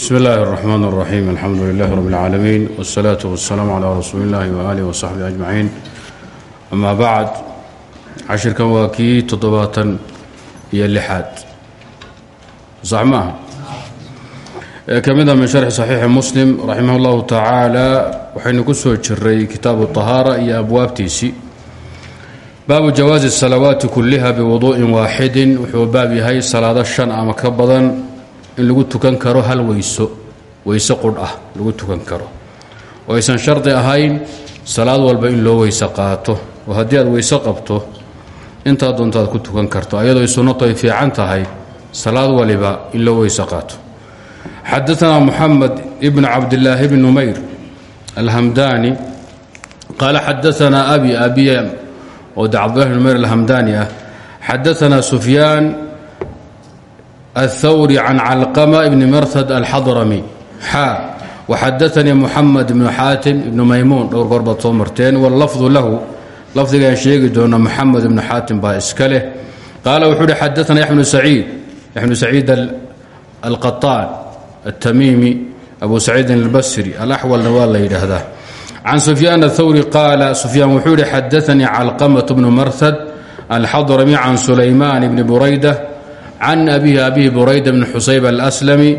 bsmi اllahi الرحmn الرaxيim alxamdu lilah rb اlcaalamiin wالsalaaة wالsalaam عlى rasuuli اllahi وalih وsaxbi أجmaciin ama bacd cashirkan waa kii toddobaatan iyo lixaad sax maaha ee ka mida min sharxi صaxiixi muslim raximah اllahu tacaala waxaynu ku soo jiray kitaabu طahaara iyo abwaabtiisii baabu jawaazi الsalawaati kuliha biwuduءi waaxidi wuxuu baab yahay salaado shan ama ka badan in lagu tukan karo hal weyso weyse qudh ah lagu tukan karo. Oo aysan shardi ahayn salaad walba in loo weyse qaato. Oo haddii aad weyse qabto intaa doontaad ku tukan karto ayadoo sunnatu ay fiican tahay salaad waliba in loo weyse qaato. Xadaanaa muxamed ibn cabdilaahi bn numayr alhamdani qaala xadaanaa abi abiya oo de cabdillahi bn numayr alhamdani ah الthwrي can calqmة bn mrhd alxadrami xaa وxadaثnii mxamed bn xaatim ibn maymuun dhowr goor baad soo marteen wاllafظu lahu lafdigaan sheegi doona mxamed ibn xaatim baa iska leh qaala wuxuu uhi xadaثna yaxmnu saciid yaxmnu saciid alqaطaan الtamiimi abu saciidin اlbasri alaxwalna waa la yidhaahdaa can sufyaan الthawri qaala sufyaan wuxuu ihi xadaثanii calqamaة bn marhd alxadrami can sulayman bni burayda can abihi abihi burayda bni xusayb alslami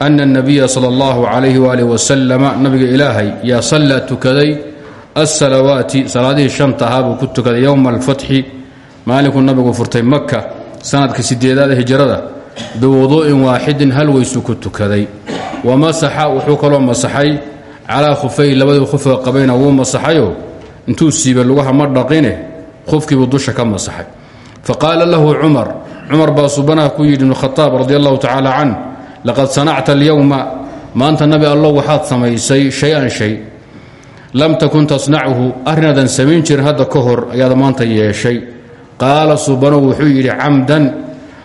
ana اnabiya sala اllahu calayhi waalih wasalama nabiga ilaahay yaa sallaa tukaday asalawaati salaadihii shanta ahaa buu ku tukaday yowma alfatxi maalinkuu nabigu furtay maka sanadka sideedaada hijrada biwuduu'in waaxidin hal weysuu ku tukaday wa masaxa wuxuu kaloo masaxay calaa khufay labadii khufga qabayna wuu masaxayo intuu siiba lugaha ma dhaqine dusha ka masaxay faqaala lahu cumar cumar baa subanaha ku yidhi ibnu khaaab radi allahu tacaala can laqad sanacta alyowma maanta nabi allow waxaad samaysay shay-an shay. Lam takun tasnachu arrinaadan samayn jirin hadda ka hor ayaad maanta yeeshay. Qaala subanow wuxuu yidhi camdan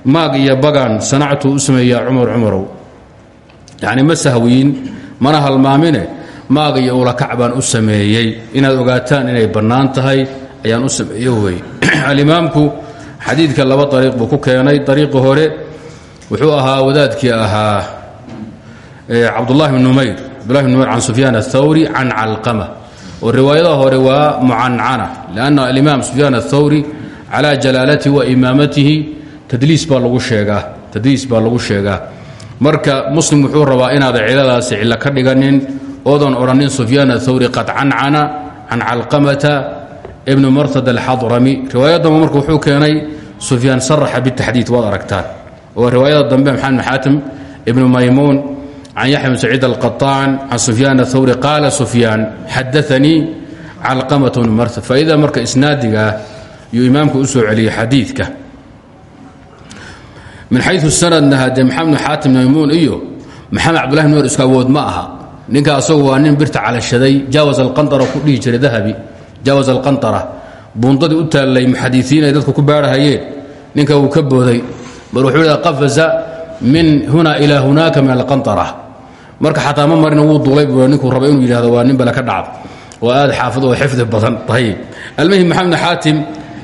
maag iyo bagaan sanactuu u sameeyaa cumar cumarow. Yacni ma sahwiin mana halmaamine maag iyo ulakac baan u sameeyey. Inaad ogaataan inay bannaan tahay ayaan u sameeyo wey xadiidka laba dariiq buu ku keenay. Dariiqi hore wuxuu ahaa wadaadkii ahaa cabdulahi bn numayr cabdulahi bn numayr can sufyaan athawri can calqama. Oo riwaayadaha hore waa mucancana lianna alimaam sufyaan athawri calaa jalaalatihi wa imaamatihi tadliis baa lagu sheegaa tadliis baa lagu sheegaa. Marka muslim wuxuu rabaa inaadan ciladaasi cillo ka dhiganin oodan odhanin sufyaan athawri qad cancana can calqamata ibn martad alxadrami riwaayaddanba marka wuxuu keenay sufyaan saraxa bitaxdiid waad aragtaan. Oo riwaayada dambe maxamed bn xaatim ibnu maymuun can yaxya bn saciid alqaطaan can sufyaan athawri qaala sufyaan xadaanii calqamat bnu martad faaidada marka isnaadigaah yuu imaamku u soo celiyey xadiidka. Min xayu sanadna hadee maxamed bn xaatim maymuun iyo maxamed cabdullahi bn mer isku awood ma aha. Ninka asagu waa nin birta calashaday jaawaz alqandara ku dhihi jiray dahabi jaawaz alqantara buundadii u taallay muxadiiin ay dadku ku baarhayeen ninka wuu ka booday bal wuxuu qafaza min huna ilaa hunaaka min alqantara marka xataa ma marina wuu duulay bu ninkuu inuu yidhahdo waa nin bale ka dhacda oo aad xaafid oo xifdi badan ayib almuhim maxamed xaatim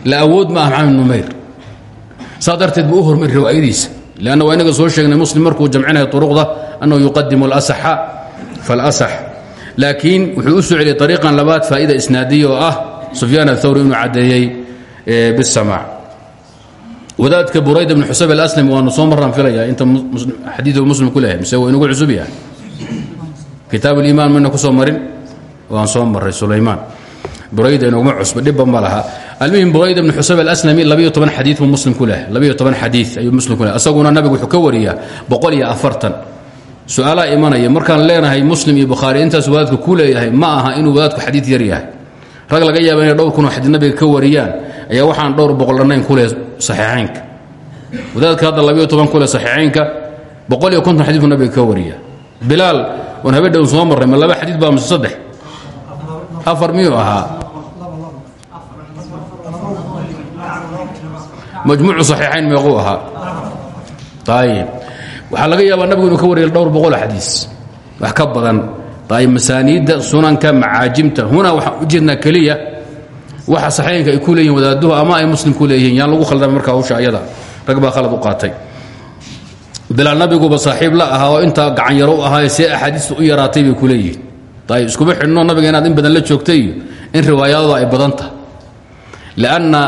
la awood ma ah maxamed numayr saa darteed buu u hormari riwaayadiisa inaga soo sheegnay muslim markuu jamcinaya turuqda annahu yuqadimu alasaxa faalasax laakiin wuxuu u soo celiyey ariiqan labaad faa'ida isnaadiya oo ah sufyaan athawri inuu caddeeyey bisamaac wadaadka burayd bn xusayb aslami waanu soo marraan filaya inta muslim ku lehay mise waa inugu cusub yahay. Kitaab ulimaan mayna ku soo marin waan soo marray sulaymaan. Burayda inuguma cusba dhibba ma laha. Almuhim burayd bn xusayb alaslami labiyo toban xadiid buu muslim ku labiyo toban xadiid ayuu muslim ku asaguna nabigu wuxuu ka wariyaa su'aalaa imanaya. Markaan leenahay muslim iyo bukhaari intaas wadaadku ku leeyahay ma aha inuu wadaadku xadiid yar yahay. Rag laga yaaba inay dhowr kunoo xadiid nabiga ka wariyaan ayaa waxaan dhowr boqol dhannayn ku leh saxiixaynka. Wadaadka hadda labayo toban ku leh saxiixaynka boqol iyo konton xadiid nabiga ka wariya bilaal oon habeen soo marray ma laba xadiid baa mise saddex? Afar miyuu ahaa? Majmuucu saxiixayn meequu ahaa. Ayib waxaa laga yaabaa nabigu inuu ka wariya dhowr boqoloo xadiis. Wax ka badan masaaniidda sunanka macaajimta. Huna waxaan u jeednaa keliya. Waxa saxiixinka ay ku leeyihiin wadaaduhu ama ay muslim ku leeyihiin yaan lagu khaldama marka hawsha ayada. Rag baa khalad u qaatay. Bilaal nabiguba saaxiib la ahaa oo intaa gacan yaro u ahaa see axaadiista u yaraatay bay ku leeyihiin. Ayb iskuma xidhno nabiga inaad in badan la joogtay iyo in riwaayadooda ay badan tahay. Lanna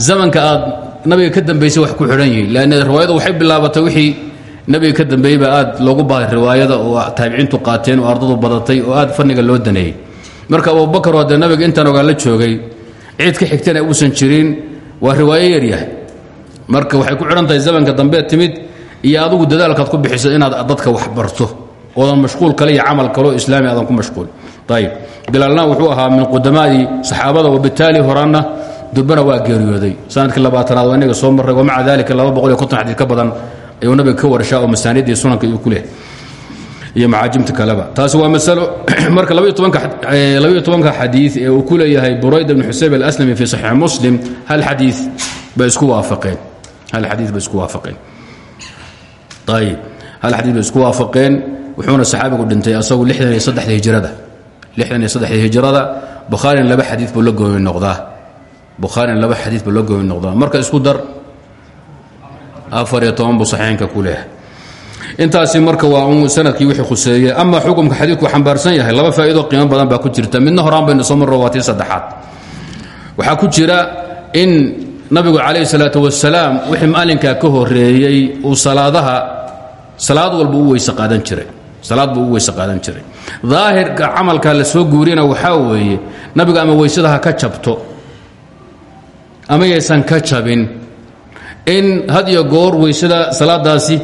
zamanka aad nabiga ka dambaysay wax ku xidhan yihiin lann riwaayadu waxay bilaabatay wixii nabiga ka dambeeyey baa aad loogu bahay riwaayada oo taabiciintu qaateen oo ardadu badatay oo aad fanniga loo daneeyey marka abubakar oo nabiga intaan ogaa la joogay cid ka xigtana uusan jirin waa riwaayo yaryahay marka waxay ku xidhan zamanka dambeed timid iyo adugu dadaalkaad ku bixiso inaad dadka wax barto oodan mashquul kale iyo camal kaleo islaami aadan ku mashquul. Ayib bilaalna wuxuu ahaa min qudamaadii saxaabada wabitaali horaanna durbana waa geeriyooday. Sanadkii labaatanaad waa inaga soo marray wamaca dalika xadiid ka badan ayuu nabiga ka warshaa oo masaaniddii sunanka iyuu ku leh iyo macaajimta kaleba. Taasi waa masalo. Marka labaiyo tobanka xadiid ee uu ku leeyahay burayda bn xusayb alaslami fi saxiix muslim hal xadii bay waafaqeen. Hal xadii bay waafaqeen. Ayib hal xadii bay waafaqeen wuxuuna saxaabigu dhintay asagu lixdan iyo saddexda hijrada. Lixdan iyo saddexda hijrada bukhaarina laba xadiid buu la goomi noqdaa. Bukhaarina laba xadiid buu la goomi noqdaa. Marka isku dar afar iyo toban saxiixinka ku leeyahay. Intaasi marka waa sannadkii wixii khuseeye ama xukumka xadiidku xambaarsan yahay laba faa'iidoo qiimo badan baa ku jirta. Midna horaan baynu soo marro saddexaad. Waxaa ku jira in nabigu calayhi salaatu wasalaam wixii maalinkaa ka horeeyey uu salaadaha salaad walba u weyse qaadan jiray. Salaad buu u qaadan jiray. Daahirka camalka la soo guuriyana waxaa weeye nabigu ama weysada ka jabto ama yaysan ka jabin in had iyo goor weysada salaadaasi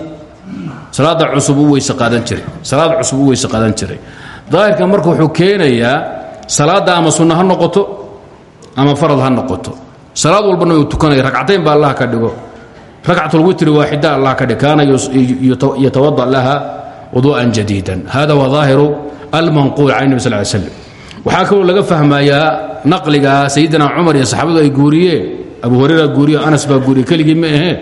salaada cusub u weyse qaadan jiray salaad cusub u weyse qaadan jiray. Daahirka marka wuxuu keenayaa salaadda ama sunno ha noqoto ama farad ha noqoto. Salaad walbana uu tukanaya ragcatayn ba allah ka dhigo. Ragcatulwitri waaxida allah ka dhig kaana laha wudu'an jadiidan. Hada waa daahiru almanquul can nebi sal ly slam waxaa kaloo laga fahmayaa naqliga sayidina cumar iyo saxaabadu ay guuriyeen abu hurayra guuriye anas baa guuriye keligii ma ahee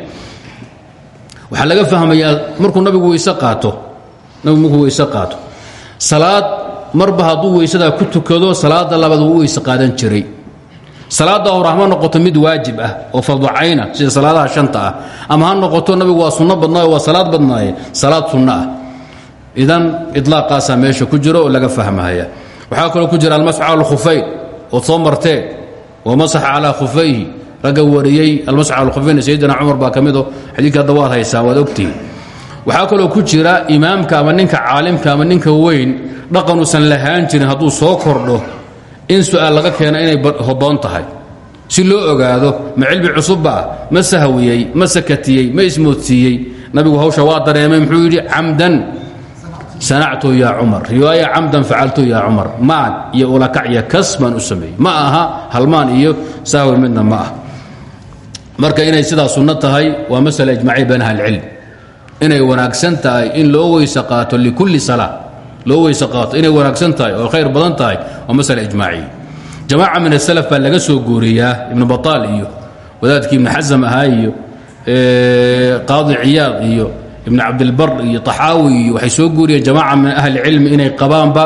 waxaa laga fahmayaa markuu nabigu weyse qaato nabigu markuu qaato salaad marba hadduu weysadaa ku tukado salaada labaad wuu weyse qaadan jiray. Salaadda hore hama noqoto mid waajib ah oo farducayna sida salaadaha shanta ah ama ha noqoto nabigu waa sunno badnaayo waa salaad badnaaye salaad sunno ah. Idan ilaaqaasaa meesha ku jiro laga fahmaya waxaa kaloo ku jira almasx cala alkhufayn ood soo marteen oo masaxa calaa khufayhi ragga wariyey almasx cala alkhufayn sayidina cumar baa ka mido xadiidka hadda waad haysaan waad ogtihin waxaa kaloo ku jira imaamka ama ninka caalimka ama ninka weyn dhaqanuusan lahaan jirin hadduu soo kordho in su'aal laga keena inay hoboon tahay. Si loo ogaado ma cilmi cusubba ah ma sahwiyey ma sakatiyey ma ismoodsiiyey. Nabigu hawsha waa dareemay muxuu yidhi camdan sanactu yaa cumar. Riwaaya camdan facaltu yaa cumar. Maan iyo ulakac iyo kas baan u sameeyey. Ma aha halmaan iyo sahwi midna ma ah marka inay sidaa sunno tahay waa masala ijmaaciya bayna ahlicilm inay wanaagsan tahay in loo weyse qaato likulli salaa loo weyse qaato inay wanaagsan tahay oo khayr badan tahay waa masala ijmaaciya jamaaca min asalaf baa laga soo guuriyaa ibnu bataal iyo wadaadkii ibnu xasam ahaa iyo qaadi ciyaad iyo ibn cabdilbar iyo طaxaawi iyo waxay soo guuriyeen jamaaca min ahli cilmi inay qabaanba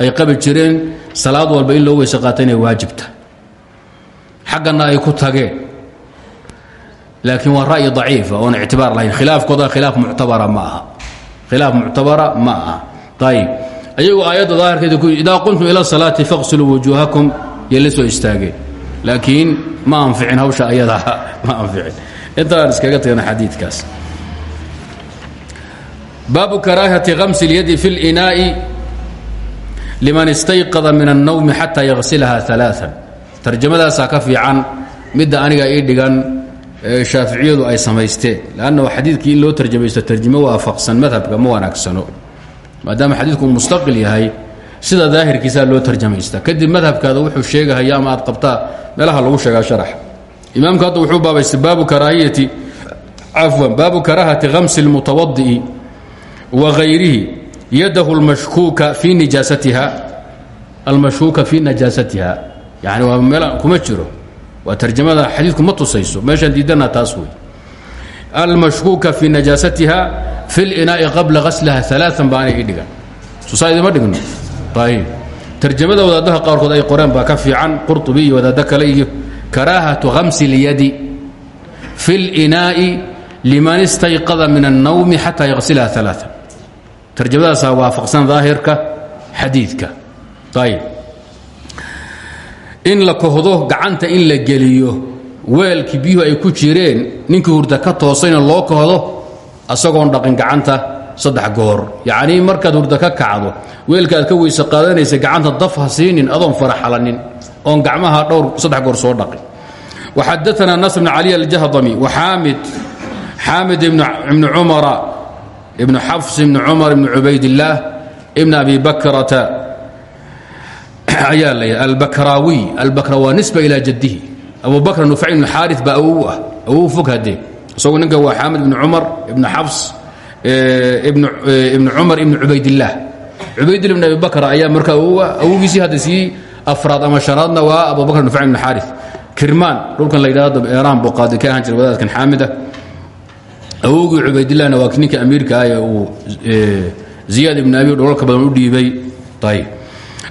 ay qabi jireen. Salaad walba in loo weyse qaato inay waajibta xaggana ay ku tageen laakiin waa ra'yi daciifa oon ictibaar lahayn khilaafkooda khilaaf muctabara ma aha khilaaf muctabara ma aha ayib ayagu aayadda daahirkeeda ku idaa qumtum ila salaati faqsiluu wujuuhakum yay la soo istaageen laakiin ma anficin hawsha ayadaa ma anficin intaan iskaga tagna xadiidkaas baabu karaahati kamsi اlyadi fi اlinaa'i liman istayqada min الnowmi xataa yagsilaha aaaa tarjamadaasaa ka fiican midda aniga ii dhigan shaaficiyadu ay samaysteen lanna xadiidkii in loo tarjamaysto tarjimo waafaqsan madhabka ma wanaagsano. Maadaama xadiidku mustaqil yahay sida daahirkiisaa loo tarjamaysta kadib madhabkaada wuxuu sheegahaya ama aad qabtaa? Meelaha lagu sheegaa sharaxa imaamku hadda wuxuu baabaystay baabu karaahiyati cafwan baabu karaahati khamsi lmutawadi'i wa hayrihi yadahu almashkuuka fii nijaasatiha. Almashkuuka fii najaasatiha yani waa meel kuma jiro waa tarjamada xadiidku ma tusayso meeshaan diidana taas wey almashkuuka fii najaasatiha fi اlinaa'i qabla gasliha aaaan baa anay ii dhigan susaa idima dhigno ayb tarjamada wadaadaha qaarkood ay qoreen baa ka fiican qurطubi iyo wadaado kale iyo karaahatu kamsi اlyadi fi اlinaa'i liman istayqada min الnawmi xataa yaqsilha ثaلaaثa tarjamadaasaa waafaqsan daahirka xadiidka ayb in la kohdo gacanta in la geliyo weelkii biyuhu ay ku jireen ninkii hurda ka toosayna loo kohdo asagoon dhaqin gacanta saddex goor. Yacnii markaad hurda ka kacdo weelka aad ka weyse qaadanaysa gacanta daf ha siinin adoon faraxalanin oon gacmaha dhowr saddex goor soo dhaqin. Waxadaana nasr bn cali aljahdami waxaamid xaamid ibnu cumara ibnu xafs ibni cumar ibni cubaydillaah ibn abi bakrata ayaa la albakraawiy albakra waa nisba ilaa jaddihi. Abu bakr nufay ibn xaari baa awow ah awow fog haddee. Isagu ninka waa xaamid ibni cumar ibni xafs ibni cumar ibni cubaydillaah cubaydillah ibn abi bakr ayaa marka awow ah awowgiisii hadda sii afraad ama shanaadna waa abu bakr nufay ibn xaari kirmaan dhulkan la yidhahdo eeraan buu qaadi ka ahaan jira wadaadkan xaamida. Awowgii cubaydillahna waa ninka amiirka ah ee uu ziyaad ibn abi dholalka badan u dhiibay. Ayb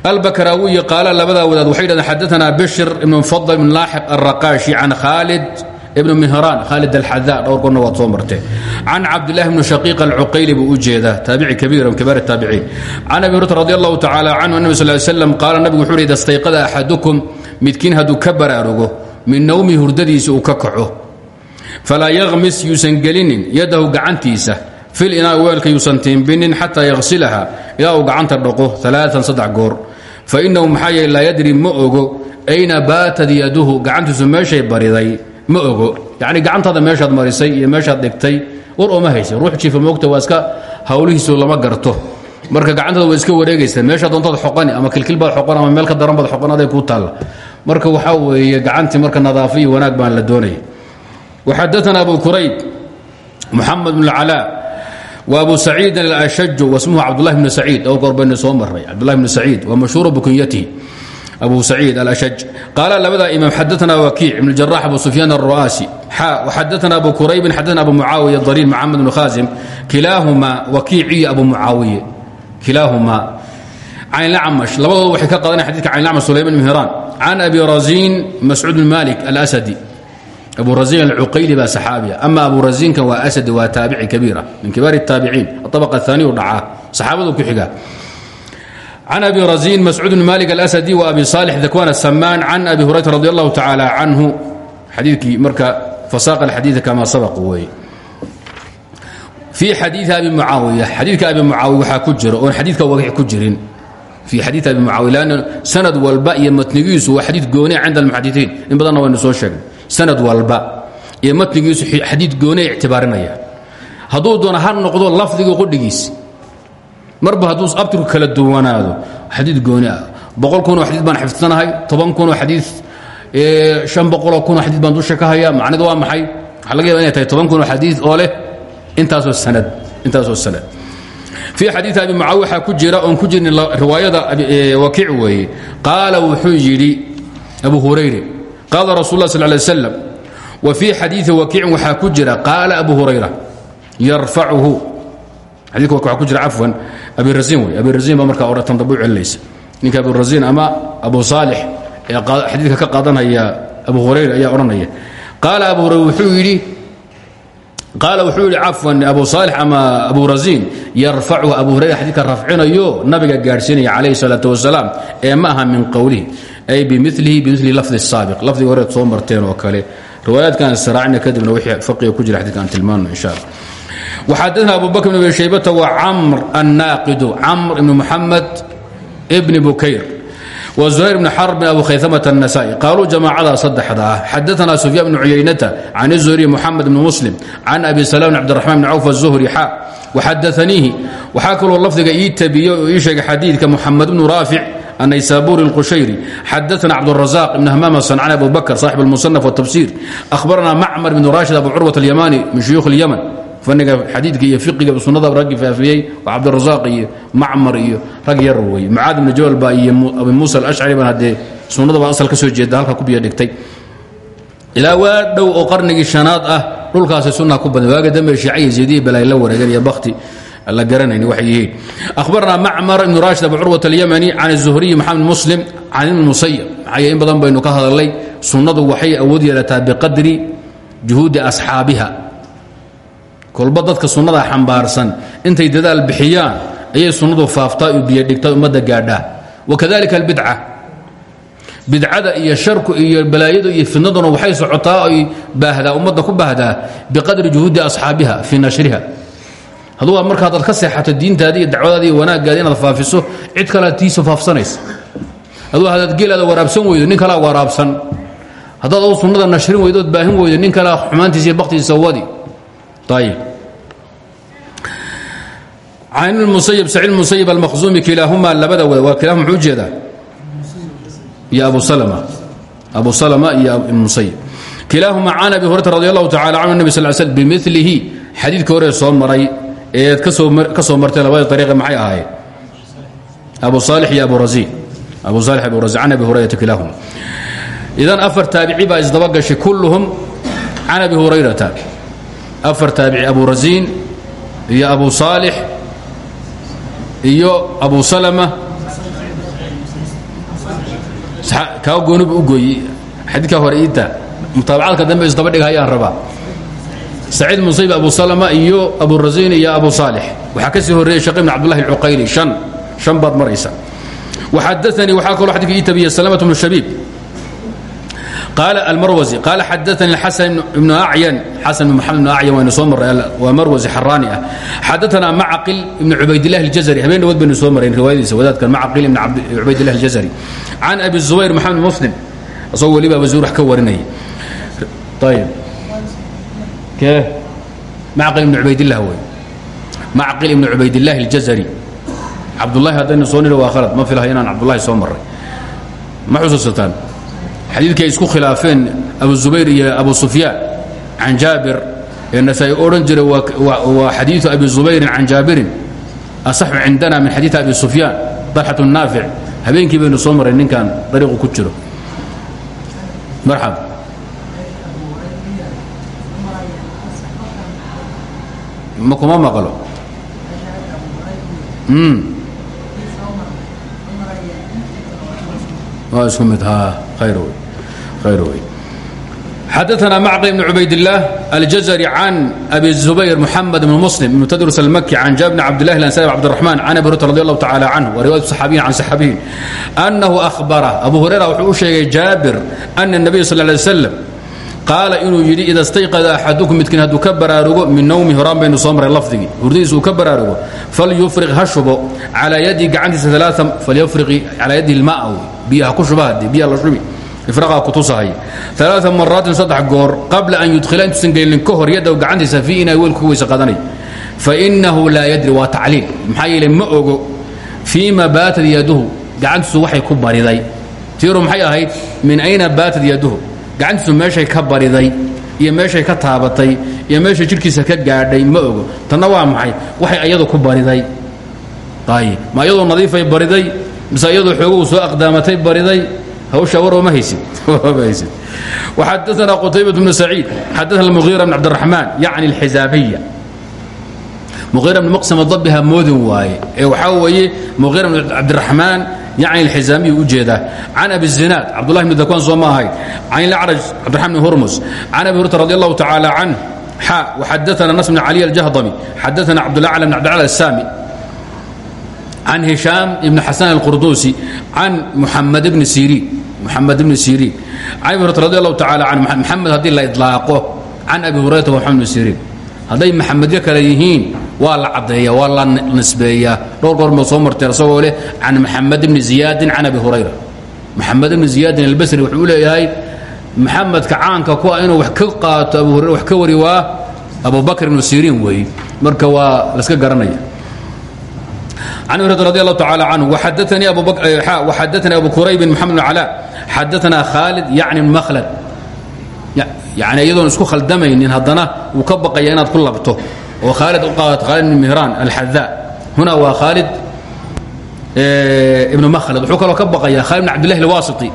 albakraawiyi qaala labadaa wadaad waxay dhahdeen xadaanaa bishr ibn mufadl ibn laaxiq alraqaashi can khaalid ibn mihraan khaalid alxadaa dhowr goorna waad soo martee can cabdillahi bni shaqiiq alcuqayli buu u jeedaa. Taabici kabiira min kibaar taabiciin can abi hurata radi allahu tacaala canhu nabi sal slam qaala nabigu wuxuu hi ida stayqada axadukum midkiin hadduu ka baraarugo min nawmi hurdadiisa uu ka kaco. Falaa yaqmis yuusan gelinin yadahu gacantiisa fil inaa weelka yuusan tiimbinin xataa yaqsilaha ilaa uu gacanta dhaqo alaaan saddex goor. Fa innahu maxaa yeele laa yadri ma ogo ayna baatad yaduhu gacantiisu meeshay bariday ma ogo. Yacni gacantaada meeshaad marisay iyo meeshaad dhigtay war ooma haysa ruux marka gacantaada waa iska wareegaysa meesha doontaad xoqani ama kilkil baad xoqan ama meel ka daran baad xoqan aday kuu taalla marka waxaa weeye gacantii marka nadaafo wanaag baan la doonaya waxadaana abu kurayb muxamed bn calaa wa abu saciidin alashaju wasmuhu cabdulahi bn saciid dhowr goor baynu soo maray cabdulahi bn saciid wa mashhuuru bikunyatihi abu saciid alashaj qaala labadaa imaam xadaana wakiic ibn jarax abu sufyaan alru'aasi xa waxadaana abu kuraybin xadaana abu mucaawiya dariir maxamed bn khaasim kilaahumaa wakiic iyo abu mucaawiye kilaahumaa caynlacmash labadooda waxay ka qadanaya xadidka caynlacmash sulayman ibn hiraan can abi raziin mascuud bn malik alasadi abu rain acuqayli baa saxaabia ama abu rainkan waa asad waa taabici kabiira. Min kibaar taabiciin aabq aani u dhacaa saxaabadu ku xiga. Can abi rain mascuud bn malik alasadi wa abi salix dakwan asamaan can abi hurayra radi allahu tacaala canhu xadiikii marka fasaq xadii kama sabaq wey. Fii xadiii abi mucaawiya. Xadiika abi mucaawiya waxaa ku jira oon xadiika wagi ku jirin. Fii xadii abi mucaawiya lann sanad walba iyo matnigiisu waa xadii gooni cinda almuxadiiin in badanna waynu soo sheegnay sanad walba iyo matnigiisu xadiid gooniya ictibaarinaya hadduu doono ha noqdo lafdiga qudhigiis marba hadduu abtirku kala duwanaado xadiid gooni ah. Boqol kunoo xadiid baan xifdsanahay toban kunoo xadiid shan boqoloo kunoo xadiid baan dusha ka haya macnidu waa maxay? Waxaa laga yaba inay tahay toban kunoo xadiid oo leh intaasoo sanad intaasoo sanad. Fii xadiid abi mucaawi waxaa ku jira oon ku jirin riwaayada wakiic weeye qaala wuxuu yidhi abu hurayre qaala rasul lah sal lay slam wa fii xadiidi wakiicin waxaa ku jira qaala abu hurayra yarfacuhu xadidka waxaa ku jira cafwan abirasiin wey abirasiin baa markaa odhatan dambe u celinaysa ninka abirasiin ama abu saalix ee xadiidka ka qaadanaya abu hurayra ayaa odhanaya qaala abu hurayra wuxuu yidhi qaala wuxuu yidhi cafwan abu saalix ama abu rasiin yarfacuhu abu hurayra xadiidka rafcinayo nabiga gaadhsiinaya calayhi salaatu wasalaam ee ma aha min qowlihi ay bimilihi bimili lafdi saabiq lafdiga horeed soo marteen oo kale riwaayaadkan israacina kadibna wixii faqiga ku jira xadidka aan tilmaano insha allah وxadثna abu bكر بن abi shaybة وcmr الناaqd cmr بن محamed بن bukayr وزهayر بن xرب abu khayثmة النسائي qaaluu jamاacada saddexda ah xadaثna سفyاn بن عuyaynةa can الزهري محamed بن mسلم can abi سلام بن cبدالرحمن بن cوف الزهري xa وxadaثaniihi waxaa kaloo lafdiga ii tabiyey oo ii sheegay xadiidka محamed بن raafic النysابور القشhيري xadaثna cبدالرزاق بن hmام الصنعاني أبو بكر صاحب المصنف والتفsير أخبرna mcmر بن rاشhد أبو curوة اليماني min شhyوخ اليمن faniga xadiidka iyo fiqiga sunada raggii faafiyey waa cabdirasaaq iyo macmar iyo rag yar wey mucaad ibnu jabal baa iyo abi muusa alashcari baan haddee sunnadaba asal ka soo jeeda halka ku biyo dhigtay ilaa waa dhow oo qarnigii shanaad ah dhulkaasi sunna ku badan waaga dambe shiicaiyo zaydiya balay la wareegeen iyo bakti la garanayni waxay yihiin. Akhbarna macmar ibnu rashid abu curwat alyamani can الzuhriyi maxamed muslim can ibn musayab maxaa in badan baynu ka hadalnay sunnadu waxay awood yeelataa biqadri juhuudi asxaabiha. Kolba dadka sunnada xambaarsan intay dadaal bixiyaan ayay sunnadu faaftaa iyo biyodhigtaa ummadda gaadhaa. Wakadalika albidca. Bidcada iyo sharku iyo balaayadu iyo fidnaduna waxay socotaa ay baahdaa ummadda ku baahdaa biqadri juhuudi asxaabiha fii nashriha hadduu marka hadaad ka seexato diintaadi iyo dacwadaadi iyo inaad faafiso cid kalead tiisa faafsanaysa. Aduu hadaad geelaada waraabsan weydo nin kalaa waraabsan. Haddaad adu sunnada nashrin weydo baahin weydo nin kalea xumaantiisa iyo baktiisa wadi. Ayib can musayib saciid musayib almaqzuumi kilaahumaa labada wada waa kilaahuma muxuu abu salama. Abu salama iyo musayib kilaahuma can abi hurayra radi allahu tacala canhu nebi sal sl bimilihi xadiidkii hore soo maray eed ka soo marteen labada ariiqe maxay ahaayeen? Abu saalix iyo abu raziin abu saalix abu raziin can abi hurayrata kilaahuma idan afar taabici baa isdaba gashay kulluhum. Can abi hurayrata afar taabici abu raziin iyo abu saalix iyo abu salama. Kaa goonibu u gooyi xadiidkaa hore iita mutaabacadka dambe isdaba dhigahayaan rabaa saciid musayb abu salama iyo abu rasin iyo abu saalix. Waxaa ka sii horreeyey shaqi bn cabdullahi alcuqayli an shan baad maraysa. Waxadaanii waxaa kaloo xadidka ii tabiya salamat bnu shabiib. Qaala almarwasi qaala xadaanii xasan ibnu acyan xasan bn maxamed ibnu acyan waynu soo marray waa marwasi xaraani ah. Xadaanaa macaqil ibnu cubaydilah aljazari habeen dhawood baynu soo marayn riwaayadiisa wadaadkan macaqil ibn cubaydilah aljazari. Can abi zubayr maxamed muslim isagoo weliba wazuur wax ka warinaya ayb kee macqil ibnu cubaydilah wey macqil ibnu cubaydilaahi اljazari cabdullaahi haddaynu soo nidhi waa khalad. Ma filaha inaan cabdullahi soo marray. Ma xusuusataan. Xadiidkii ay isku khilaafeen abu zubayr iyo abu sufyaan can jaabir. Ee nasaa-i odhan jiray waa xadiiu abi zubayrin can jaabirin. Asaxu cindana min xadiii abi sufyaan dalxat naafic. Habeenkii baynu soo marray ninkan dariiqu ku jiro. Marxab kuma maqlo waa isku mid khayr wey khayr wey xadaثna macqل بn cubaydالlah aljazri can abi الزubayr mxamed bn mslim ibn tdrus اlmki can jaabir bn cabdالlah اlansari cabdالرaحman can abi hurata radi allahu tacala canه wa riwayat صaxaabiyin can صaxaabiyin أnahu ahbara abu hurayra wuxuu u sheegay jaabir ana الnabiy sal ه lay slam qaala inuu yidhi ida stayqada axadukum midkiin hadduu ka min nowmi horaan baynu soo maray lafdigii. Falyufriq ha shubo calaa yadihi gacantiisa aa falyufriqi calaa yadihi lmaa biyo ha ku shuba haddii biya la shubi ifraqaa qabla an yudkhila intuusan gelinin ka hor yadahu gacantiisa fii inaa weelku qadanay. Fainahu laa yadri waa tacliil. Maxaa yeelay ma ogo yaduhu gacantiisu waxay ku bariday. Tiiru maxay min ayna baatad yaduhu gacantiisu meeshay ka bariday iyo meeshay ka taabatay iyo meeshay jidhkiisa ka gaadhay ma ogo. Tanna waa maxay? Waxay ayadu ku bariday. Ma iyadoo nadiifay bariday? Mise iyadoo xooguhu soo aqdaamatay bariday? Hawsha war ooma haysid. Xadaana qutaybat bnu saciid xadaana muhiira bn cabdiraxmaan yacni alxisaabiya muhiira bn maqsima dabiha moodin waaye. Ee waxaa weeye muhiira bn cabdiraxmaan yani اlxizaamiyu u jeedaa can abi zinaad cabdullahi bn dakwaan soo ma ahayd can ilacraj cabdiraxman bn hurmus can abi hurata radi allahu tacaala can xa waxadaana nas bn cali aljahdami. Xadaana cabdullah cala bn abdilcala asaami can hishaam ibn xasan alqurdusi. Can muxamed bni siriin muxamed ibni siriin can abi hurata radi allahu tacaala can maxamed haddii la idlaaqo. Can abi hurayta wa muxamed bn siriin hadday maxamedyo kale yihiin waa la cadeeya waa la nisbeeyaa dhowr goor baa soo martay asagoo leh can maxamed bni ziyaadin can abi hurayra. Maxamed ibni ziyaadin albasri wuxuu leeyahay maxamedka caanka ku a inuu wax ka qaato abu hurayra wax ka wari waa abubakr ibnu siriin weeye marka waa laska garanaya. Can abi hurayra radi allahu tacala canhu xadaanii abu eh, quraybin moxamed bn cala xadaanaa khaalid yacni makhlad. Yani iyadoon isku khaldamaynin haddana wuu ka baqaya inaad ku labto oo khaalid u qaadat khaalid ibn mihraan alxadaa huna waa khaalid eh, ibnu mahlad wuxuu kaloo ka baqayaa khaalid ibn cabdillahi alwaasiti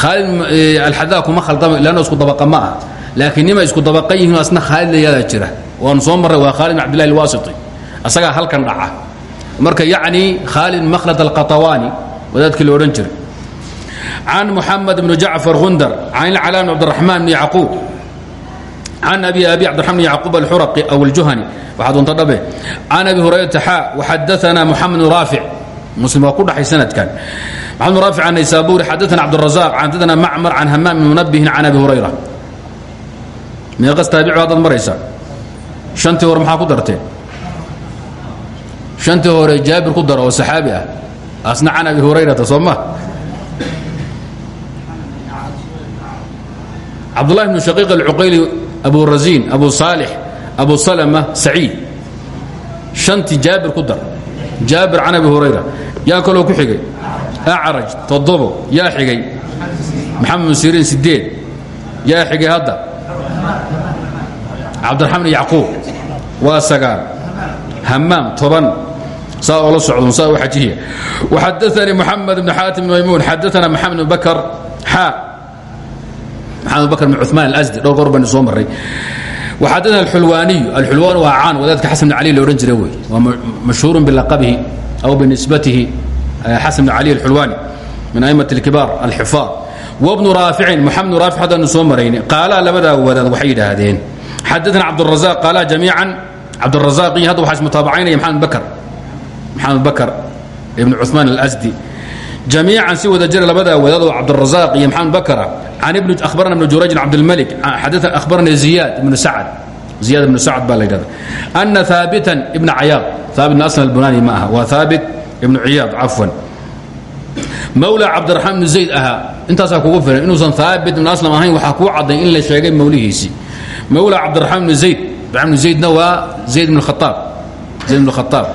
khaalid eh, alxadaa kuma khaldama lanno isku dabaqa ma ah laakiin nima isku dabaqa yihiin asna khaalid la yaadaa jira. Waanu soo marray waa khaalid ibn cabdillahi alwaasiti asagaa halkan dhaca. Marka yacni khaalid mahlad alqatawaani wadaadkii lo odhan jiray. Can muxamed ibnu jacfar gundar can ilcalaam cabdiraxmaan ibn yacquub can abi abi cabdiraxman yacquub alxuraqi aw aljuhani waxaa doonta dhabe can abi hurayrata xaa waxadaana muxamed bn raafic muslim waa ku dhaxay sanadkan maxamed bn raafic can naysaburi xadaana cabdurazaq xadaana macmar can hamaam bn munabihin can abi hurayra meeqas taabicu haddaad maraysaa shantii hore maxaa ku darteen shantii hore jaabir ku dara oo saxaabi ah asna can abi hurayrata soo ma cabdullahi bnu shaqiiq alcuqayli abu rasiin abu saalix abu salama saciid shantii jaabir ku dar. Jaabir can abi hurayra. Yaa kaloo ku xigay. Acraj toddobo. Yaa xigay. Maxamed bn siriin sideed yaa xigay hadda. Cabdiraxmaan yacquub. Waa sagaal. Hamaam toban. Saa oola socdon saa u xajihiya. Waxadaanii moxamed bn xaatim maymuun. Xadaana maxamed bn bakar. Xaa maxamed bakr bn cumaan alasdi dhowr goor baynu soo marray. Waxadana alxulwaaniyu alxulwaan waa caan wadaadka xasan bn cali la odhan jira wey. Waa mashhuurun bilaqabihi aw binisbatihi xasan bn cali alxulwaani min a'imat alkibaar alxifaad wabnu raaficin moxamed bnu raafic haddaanu soo marayni qaalaa labadaa wadaad waxay yidhaahdeen. Xadaana cabdurazaq qaala jamiican cabdurazaq iyo hadda waxaa ismutaabacaynaya maxamed bakr maxamed bakr ibn cumaan alasdi jamiican si wada jira labadaa wadaad oo cabdurazaq iyo maxamed bakra can abarana ibn jurayjin cabdilmalik abarana ziyaad ibnu sacad ziyaad ibnu sacad baa la yidhahda ana haabitan ibna cayaad haabit bn aslam albunani ma aha waa haabit ibnu ciyaad cafwan mawla cabdiraxmaan ibnu zayd ahaa intaasaa kugu filan inuusan haabit ibnu aslam ahayn waxaa kuu cadday in la sheegay mawlihiisii mawla cabdiraxmaan ibnu zayd cabdiraxmaan ibnu zaydna waa zayd ibn khaaab zayd ibn khaaab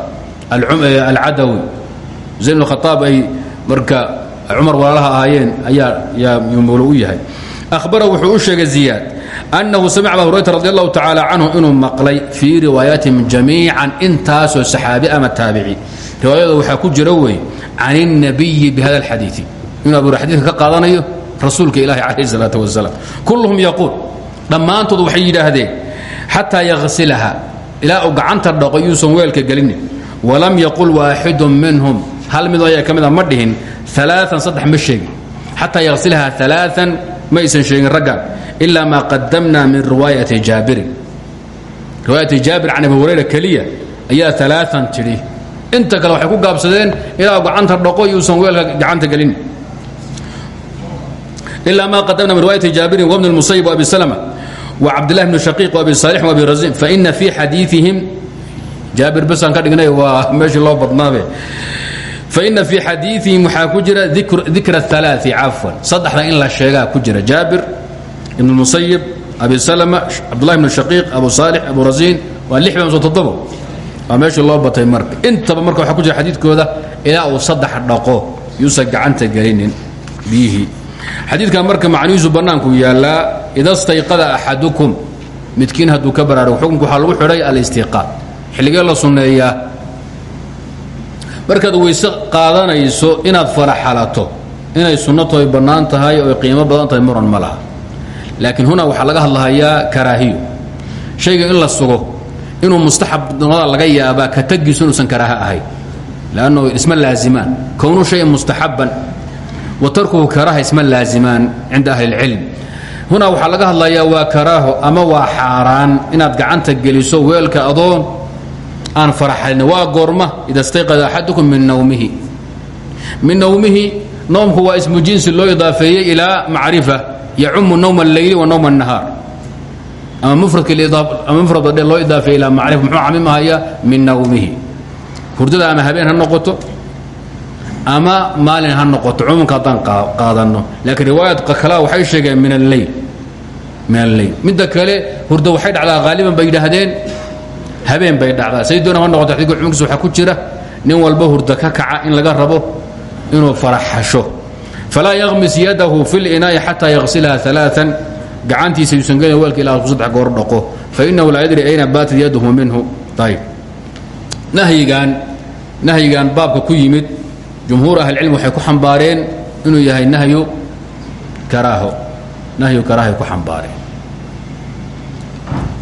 alcadawi zayd ibn khaaab ay marka cumar walaalaha ahaayeen ayaa mulo u yahay. Ahbara wuxuu u sheegay ziyaad annahu samica abu hurayta radi allahu tacaala canhu inuu maqlay fii riwaayaatihim jamiican intaasoo saxaabi ama taabici. Riwaayada waxaa ku jira wey can اnabiyi bihada اlxadiii inuu abu xadiidka ka qaadanayo rasuulka ilaahi calayh salaat wasalaam. Kulluhum yaquul dhammaantood waxay yidhaahdeen xataa yagsilaha ilaa uu gacanta dhaqo yuusan weelka gelinin. Walam yaqul waaxidun minhum hal midoo ayaa ka mid a ma dhihin aaan saddex ma sheegin. Xataa yagsilha aaan ma aysan sheegin raggan ilaa maa qadamna min riwaayati jaabirin riwaayati jaabir can abi hurayra keliya ayaa aaan tidhi inta kale waxay ku gaabsadeen ilaa gacanta dhaqo yuusan weelka gacanta gelin. Ilaa maa qadamna min riwaayati jaabirin wabni اlmusayib wabi salma wcabdillahi bni shaqiiq wabi saalix wabi razin faina fii xadiiihim jaabir basaan ka dhignay waa meeshii loo badnaabe faina fii xadiiihim waxaa ku jira dikra alaai cafwan saddexda in la sheegaa ku jira jaabir ibn musayib abi salma cabdullahi bn shaqiiq abu saalix abu rasiin waa lix bamso toddobo waa meeshii loo batay marka intaba marka waxaa ku jira xadiidkooda ilaa uu saddex dhaqo yuusan gacanta gelinin biyihii xadiidkan marka macnihiisu bannaanku yaallaa ida stayqada axadukum midkiin hadduu ka baraarugo xukunku waxaa lagu xidhay alistiiqaad xilligee la sunneeyaa markaad weyse qaadanayso inaad faraxalato inay sunnato ay bannaan tahay oo ay qiimo badan tahay muran ma laha. Laakiin huna waxaa laga hadlahayaa karaahiyo shayga in la sugo inuu mustaxabnimada laga yaabaa ka tagiisu inuusan karaaha ahayn. Lanno isma laazimaan. Kownuu shayan mustaxabban wa tarkuhu karaaha isma laazimaan cinda ahli اlcilm hunaa waxaa laga hadlayaa waa karaaho ama waa xaaraan inaad gacanta geliso weelka adoon aan faraxalin waa goorma ida stayqada axadukum min nawmihi min nawmihi noomku waa ismu jinsi loo idaafeeyey ilaa macrifa yacumu nawma اleyli wa nawma الnahaar ama mufradkama mufrad loo idaafeeye ilaa macrifa muxuu camimahaya min nawmihi hurdada ama habeen ha noqoto ama maalin ha noqoto cumuumka haddaan qaadanno laakiin riwaayadka kalea waxay sheegeen min alleyl min alleyl midda kale hurda waxay dhacdaa haaliban bay yidhaahdeen habeen bay dhacdaa. Say doona ha noqoto xadiidka cumuumkiisa waxaa ku jira nin walba hurda ka kaca in laga rabo inuu faraxasho falaa yaqmis yadahu fi linaa'i xataa yaqsilha alaaan gacantiisa yuusan gelin weelka ilaa ku saddex dhaqo. Fa innahu laa yadri ayna baatat yaduhu minhu. Ayb nahyigan nahyigan baabka ku yimid jumhuur ahlicilm waxay ku xambaareen inuu yahay nahyu karaaho. Nahyu karaahay ku xambaareen.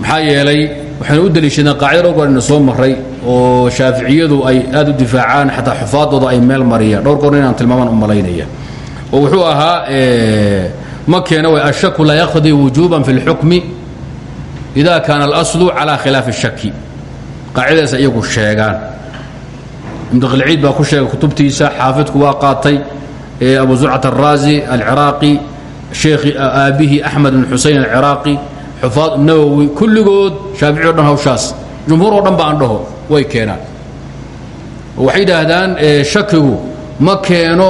Maxaa yeelay waxaynu u deliishadeen qaacida dhowr goor ina soo maray oo shaaficiyadu ay aad u difaacaan xataa xufaadooda ay meel mariyaan dhowr goorna inaan tilmaamaan u malaynaya oo wuxuu ahaa ma keena way ashaku laa yaqtadii wujuuban fi اlxukmi ida kaana اlaslu calى khilaafi الshaki qaacidadaas iyagu sheegaan ibnqilciid baa ku sheegay kutubtiisa xaafidku waa qaatay abu zurcat الraazi alciraaqi sheekhi aabihi axmed bn xusein alciraaqi xufaad nawowi kulligood shaafici o dhan hawshaas jumhuur oo dhan ba aan dhaho way keenaan waxay yidhaahdaan shakigu ma keeno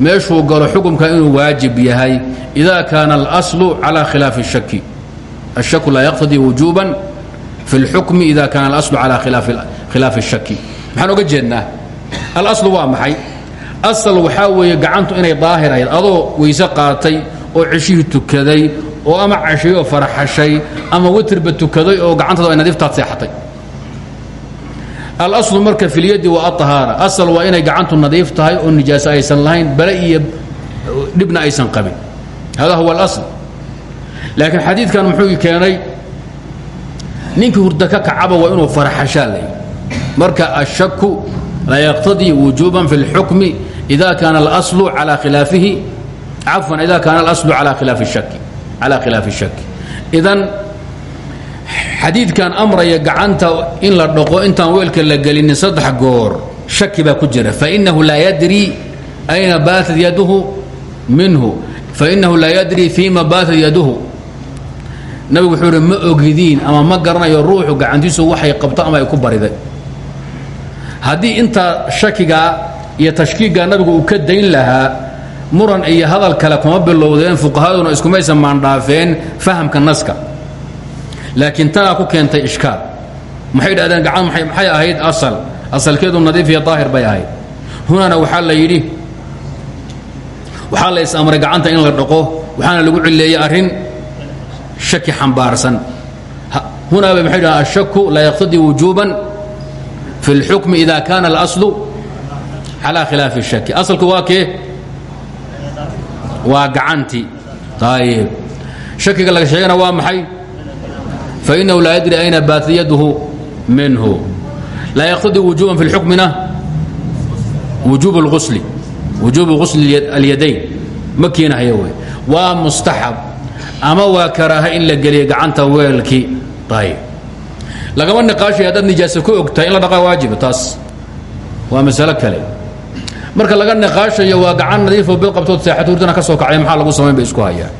meeshuu galo xukumka inuu waajib yahay ida kaana اlaslu calى khilaafi الshaki الshak laa yaqtadii wujuban fi اlxukmi ida kaana اlaslu calى khilaafi الshaki maxaan oga jeednaa alaslu waa maxay asal waxaa weeye gacantu inay daahir ahayd adoo weyse qaatay oo ceshihii tukaday oo ama cashayoo faraxashay ama witrba tukaday oo gacantaada ay nadiiftaad seexatay alaslu marka filyadi waa aطahaara asal waa inay gacantu nadiif tahay oo nijaaso aysan lahayn bale iyo dhibna aysan qabin hada huwa alasl laakiin xadiidkan muxuu keenay ninkii hurda ka kacaba waa inuu faraxashaa lay marka ashaku laa yaqtadii wujuban fi اlxukmi ida kaana اlaslu calى khilaafihi cafwan ida kaana alaslu calى khilaafi الshaki calى khilaafi الshaki idan xadiidkan amraya gacanta in la dhaqo intaan weelka la gelinin saddex goor shaki baa ku jira fainahu laa yadri ayna baatat yaduhu minhu fainahu laa yadri fima baatat yaduhu nabigu wuxuu ihi ma ogidiin ama ma garanayo ruuxu gacantiisu waxay qabto ama ay ku bariday haddii intaa shakigaa iyo tashkiigaa nabigu uu ka dayn lahaa muran iyo hadal kale kuma bilowdeen fuqahaduna iskumaysan maandhaafeen fahamka naska laakiin tanaa ku keentay ishkaal maxay dhahdeen gacan maxay ahayd asal asalkeedu nadiif iyo daahir bay ahayd hunana waxaa la yidhi waxaa la is-amray gacanta in la dhaqo waxaana lagu cileeyey arrin shaki xambaarsan hunaaba maxay dhahdeen ashaku laa yaqtadii wujuuban fi اlxukmi ida kaana اlaslu calى khilaafi الshaki asalku waa kee waa gacantii ayib shakiga laga sheegana waa maxay? Fainahu laa yadri ayna yadhu minhu. Laa yaqtadii wujuban fi اlxukmina wujuub اlgusli wujuubu gusli alyadayn. Ma keenahayo wey waa mustaxab. Ama waa karaaha in la geliya gacanta weelkii ayib lagama niqaashay haddaad nijaaso ku ogtahay in la dhaqaa waajiba taas. Waa masalo kale marka laga niqaashayo waa gacan nadiifoo bid qabtood seexad hurdana ka soo kacday maxaa lagu samayn bay isku hayaan.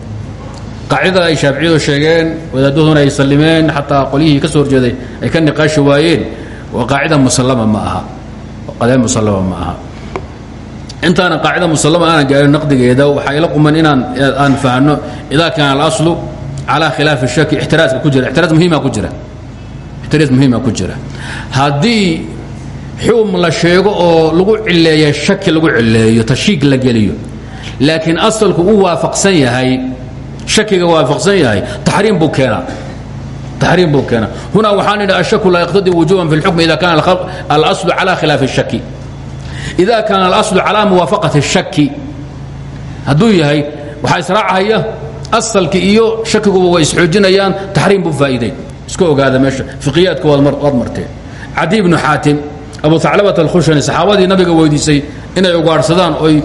Qaacidada ay shaaficiyadu sheegeen wadaadaduna ay sallimeen xataa qolyihii ka horjeeday ay ka niqaashi waayeen waa qaacida musallama ma aha qadee musallama ma aha. Intaana qaacida musallama aanan gaarin naqdigeeda waxaa ila quman inaan aan fahno idaa kaana alaslu calaa khilaafi shaki ixtiraaska ku jira ixtiraas muhiima ku jira ixtiraas muhiima ku jira. Haddii xugum la sheego oo lagu cileeya shaki lagu cileeyo tashiig la geliyo laakiin asalku u waafaqsan yahay shakiga waafaqsan yahay taxriim buu keenaa taxriim buu keenaa hunaa waxaan idhi ashaku laa yaqtadii wujuban fi اlxukmi ida kana alaslu calى khilaafi الshaki ida kaana alaslu calى muwaafaqati الshaki hadduu yahay waxaa israacahaya asalki iyo shakiguba way isxoojinayaan taxriim buu faa'iiday iska ogaada meesha fiqiyaadka waad marteen cadi bnu xaatim abu aclabat alkhushani saxaabadii nabiga weydiisay inay ugaadhsadaan oy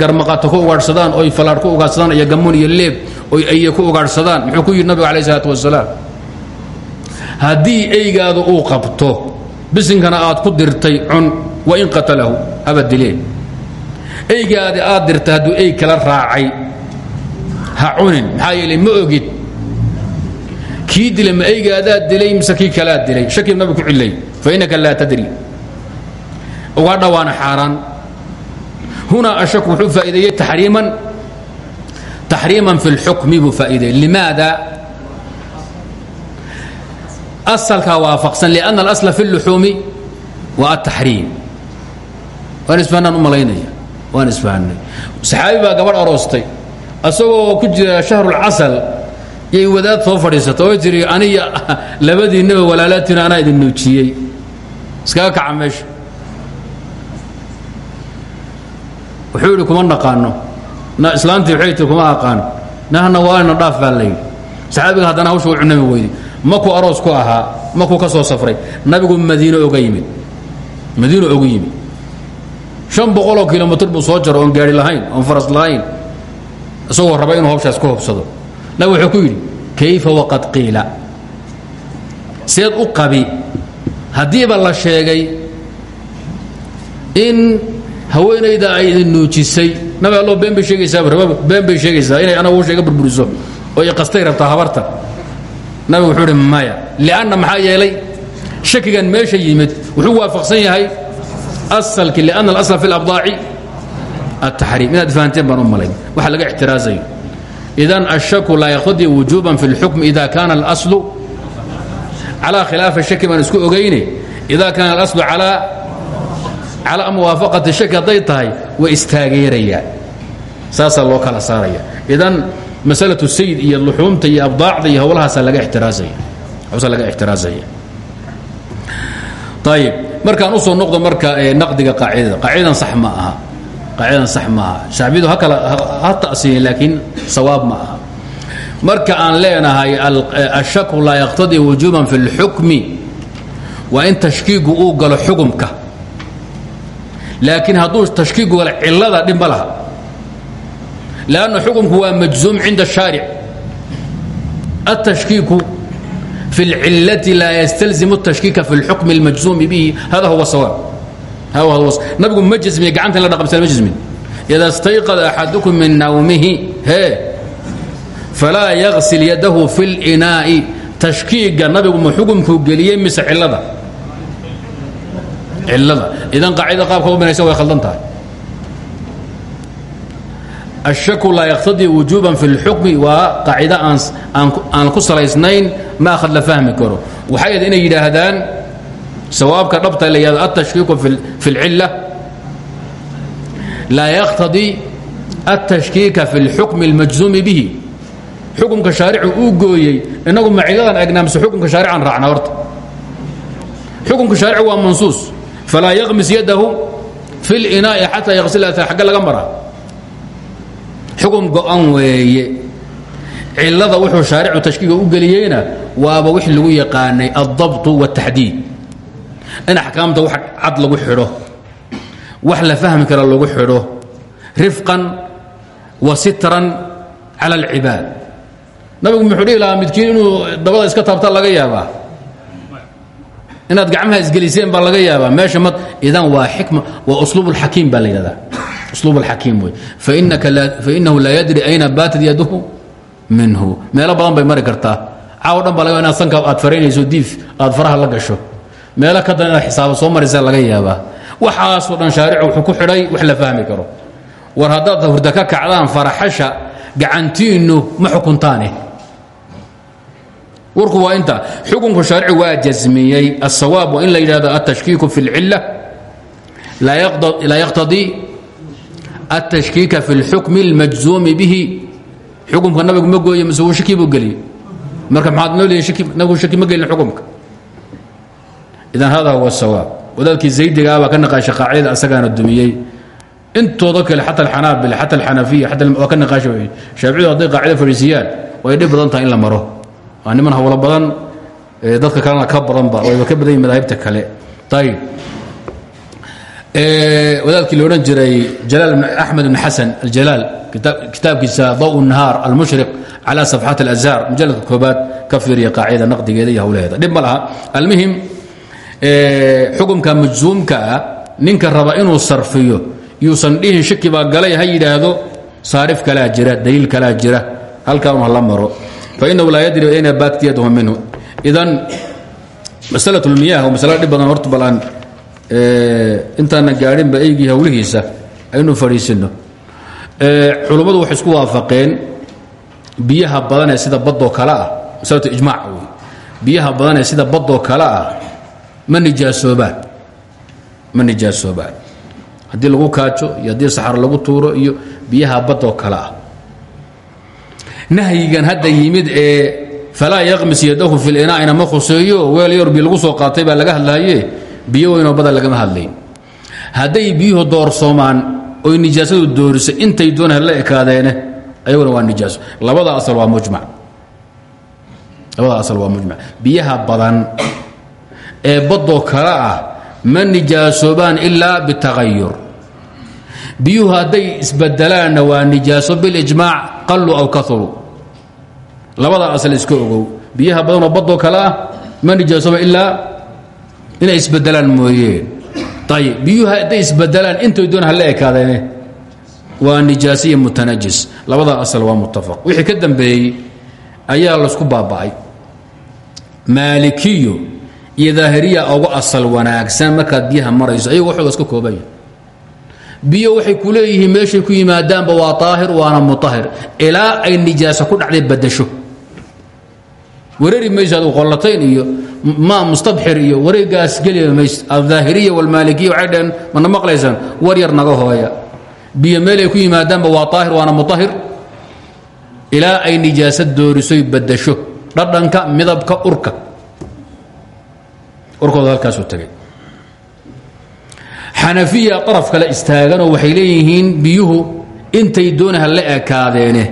garmaqato ku ugaadhsadaan oy falaadh ku ugaadhsadaan iyo gamuun iyo leeb oy aye ku ugaadhsadaan muxuu ku yidhi nabiga alayh isalaatu wasalaam haddii uu qabto bisinkana aad ku dirtay cun wain qatalahu haba dileen. Aad dirtay hadduu ey kala raacay ha cunin maxaa yeelay ma ogid. Dilay ma eygaadaa dilay mise kii kalaa dilay? Shakib nabi ku cilay fainaka laa tadri ugaadha waana xaaraan. Hunaa ashak wuxuu faa'iideeyey taxriiman. Taxriiman fi اlxukmi buu faa'iideeyey limaada? Asalkaa waafaqsan lianna alasla fi اlluxuumi waa ataxriim waan isfahanaan u malaynaya. Waan isfahanay. Saxaabi baa gabadh aroostay. Asagoo ku jira shahrulcasal yay wadaad soo fadhiisata oo tiri aniya labadiinaba walaalaatiin anaa idin nuujiyey. Iskaga kaca meesha wuxuu yidhi kuma naqaano. Na islaantii waxay tii kuma aqaan nahna waalina dhaaf baa layidhi saxaabiga haddana hawsha u cunami weydi makuu aroos ku ahaa makuu ka soo safray nabigu madiino oga yimid madiino ogu yimid. Shan boqoloo kilomitr buu soo jaro oon gaari lahayn oon faras lahayn isagoo raba inuu hawshaas ku hobsado nabig wuxuu ku yidhi kayfa waqad qiila? Seed u qabi haddiiba la sheegay in haweenayda ay idin nuujisay. Nabi allo been bay sheegaysaa been bay sheegaysaa inay anagu sheega burburiso oo iqastay rabtaa habarta. Nabigu wuxuu ihi maya lianna maxaa yeelay shakigan meesha yimid wuxuu waafaqsan yahay asalki lianna alasla fi labdaaci ataxriim inaad fahanteen baan u malayn waxa laga ictiraazayo idan ashaku laa yaqtadii wujuuban fi اlxukmi ida kaana alaslu calaa khilaafa shaki baan isku ogayne ida kaana alaslu calaa calaa muwaafaqati shaki hadday tahay way istaageerayaan. Saasaa loo kala saaraya. Idan masalatu sayid iyo luxuumta iyo abdaacda iyo howlahaasaa laga ixtiraasaya. Howsaa laga ixtiraasaya. Ayib markaan u soo noqdo marka naqdiga qaacidada. Qaacidadan sax ma aha. Qaacidadan sax ma aha. Shacbiyadu ha kala ha ta'siiya laakiin ma aha. Marka aan leenahay eh, ashaku laa yaqtadii wujuuban fi اlxukmi waa in tashkiigu uu galo xukumka laakiin hadduu tashkiigu galo cilada dhib ma laha lanna xukumku waa majzuum cinda الshaaric الtashkiiku fi اlcilati laa ystalzim الtashkiika fi اlxukm اlmajzuumi bihi hada huwa sawaab nabigu ma jmiye gacanta in la dhaqabsana ma jmin ida stayqada axadukum min nawmihi hee falaa yagsil yadahu fi اlinaa'i tashkiiga nabigu ma xukumkuu geliyey mise cilada cilada idan qaacida qaabka u binaysa way khaldan tahay الشhaku laa yqtadii wujuban fi اlxukmi waa qaacida aan ku salaysnayn ma akhad la fahmi karo waxay ahayd inay yidhaahdaan sawaabka dhabta la yihahdo التashkiiku fi اlcila laa yqtadii التashkiika fi اlxukmi اlmajzuumi bihi xukumka shaaricu uu gooyey inagu ma ciladan egnaa mise xukumka shaarican raacna horta xukumka shaarici waa mansuus falaa yaqmis yadahu fi اlinaa'i xataa yaqsila xagge laga mara xukun go-an weeye cilada wuxuu shaaricu tashkiiga u geliyeyna waaba wix lagu yaqaanay aldabt wاtaxdiid in axkaamta wax cad lagu xidho wax la fahmi kara lagu xidho rifqan wa sitran cala اlcibaad nabigu muxuu dhihi lahaa midkiin inuu dabada iska taabta laga yaabaa inaad gacmaha isgeliseen baa laga yaabaa. Meesha mad idan waa xikma waa usluub اlxakiim baa la yidhahdaa. Usluub alxakiim wey. Fainahu laa yadri ayna baatad yaduhu minhu. Meelo badan bay mari kartaa. Caawo dhan baa laga inaad sanka aad faraynayso diif aad faraha la gasho. Meelo ka dan inaad soo maraysa laga yaabaa. Waxaasoo dhan shaaricu wuxuu ku xidhay wax la fahmi karo. War haddaad hurda ka kacdaan faraxasha gacantiinnu ma xukuntaane warku waa inta xukunku shaarici waa jasmiyey aلsawaab waa in la yidhahdo altashkiiku fi اlcila laa yaqtadii التشhكيiك في الحكم المجزوم bه xuكمka nabigu ma gooye mise shaki buu geliyey marka maaad noo leeyihin nabigu shaki ma gelin xuكمka idan hada huwa الsawaab wadaadkii zaydigaa baa ka naqaasha qaacidada asagaana dumiyey intooda kale xata alxanaabila xata alxanafiya waa ka naqaasha shaaficidu hadday qaacida fadhiisiyaan way dhib badan tahay in la maro waa niman hawlo badan dadka kalena ka badanba wayba ka badan madaahibta kale. Ayb wadaadkii la odhan jiray axmed bn xasan aljalaal kitaabkiisa daw nahaar almushriq calى safxaat اlazhar mujaladka koobaad ka fiiriya qaacidada naqdigeeda iyo hawlaheeda. Dhib ma laha. Almuhim xukumka majzuumka ah ninka raba inuu sarfiyo yuusan dhihin shaki baa galay ha saarif kalaa jira daliil kalaa jira halkaa un maro fainahu laa yadri ayna baati yadahu minhu. Idan masalaة اlmiyah waa masala dhib badan horta balaan intaana gaadhinba eygii hawlihiisa aynu fadhiisino. Culummadu waxay isku waafaqeen biyaha badan ee sida badoo kale ah masalatu ijmaac wey biyaha badan ee sida badoo kale ah ma nijaasoobaan ma nijaasoobaan haddii lagu kaajo iyo haddii saxaro lagu tuuro iyo biyaha badoo kale ah nahyigan hadda yimid ee falaa yaqmis yadahu fi linaa'ina ma khuseeyo weel yorbi lagu soo qaatay baa laga hadlaaye biyo weynoo badan lagama hadlayn. Hadday biyuhu doorsoomaan oy nijaasadu dooriso intay doona la ekaadeene ayaguna waa nijaaso. Labada asal waa mujmac. Labada asal waa mujmac. Biyaha badan ee badoo kale ah ma nijaasoobaan ilaa bitaqayur biyuhu hadday isbedelaanna waa nijaaso bilijmaac qallu aw kauru labada asal iska ogow. Biyaha badanoo badoo kale ah ma nijaasoba ilaa inay isbedelaan mooyeen ayib biyuhu hadday isbedelaan intay doon hala ekaadeene waa nijaas iyo mutanajis. Labadaa asal waa muttafaq. Wixii ka dambeeyey ayaa laysku baaba'ay. Maalikiyo iyo daahiriya ugu asal wanaagsan markaad biyaha marayso ayagu waxooga iska koobanya biyo waxay ku leeyihiin meeshay ku yimaadaanba waa aahir waana muahir ilaa ay nijaaso ku dhacday badasho wareeri mayso adu qollatayn iyo ma mustabxir iyo wareegaas geli mayso aldaahiriya walmaalikiya waxay dhaheen mana maqlaysaan? War naga hooya. Biyo meel ay ku yimaadaanba waa aahir waana muahir ilaa ay nijaasad doorisoy badasho dhadhanka midabka urka. Urkooda halkaasuu tagay xanafiya araf kale istaaganoo waxay leeyihiin biyuhu intay doonaha la ekaadeene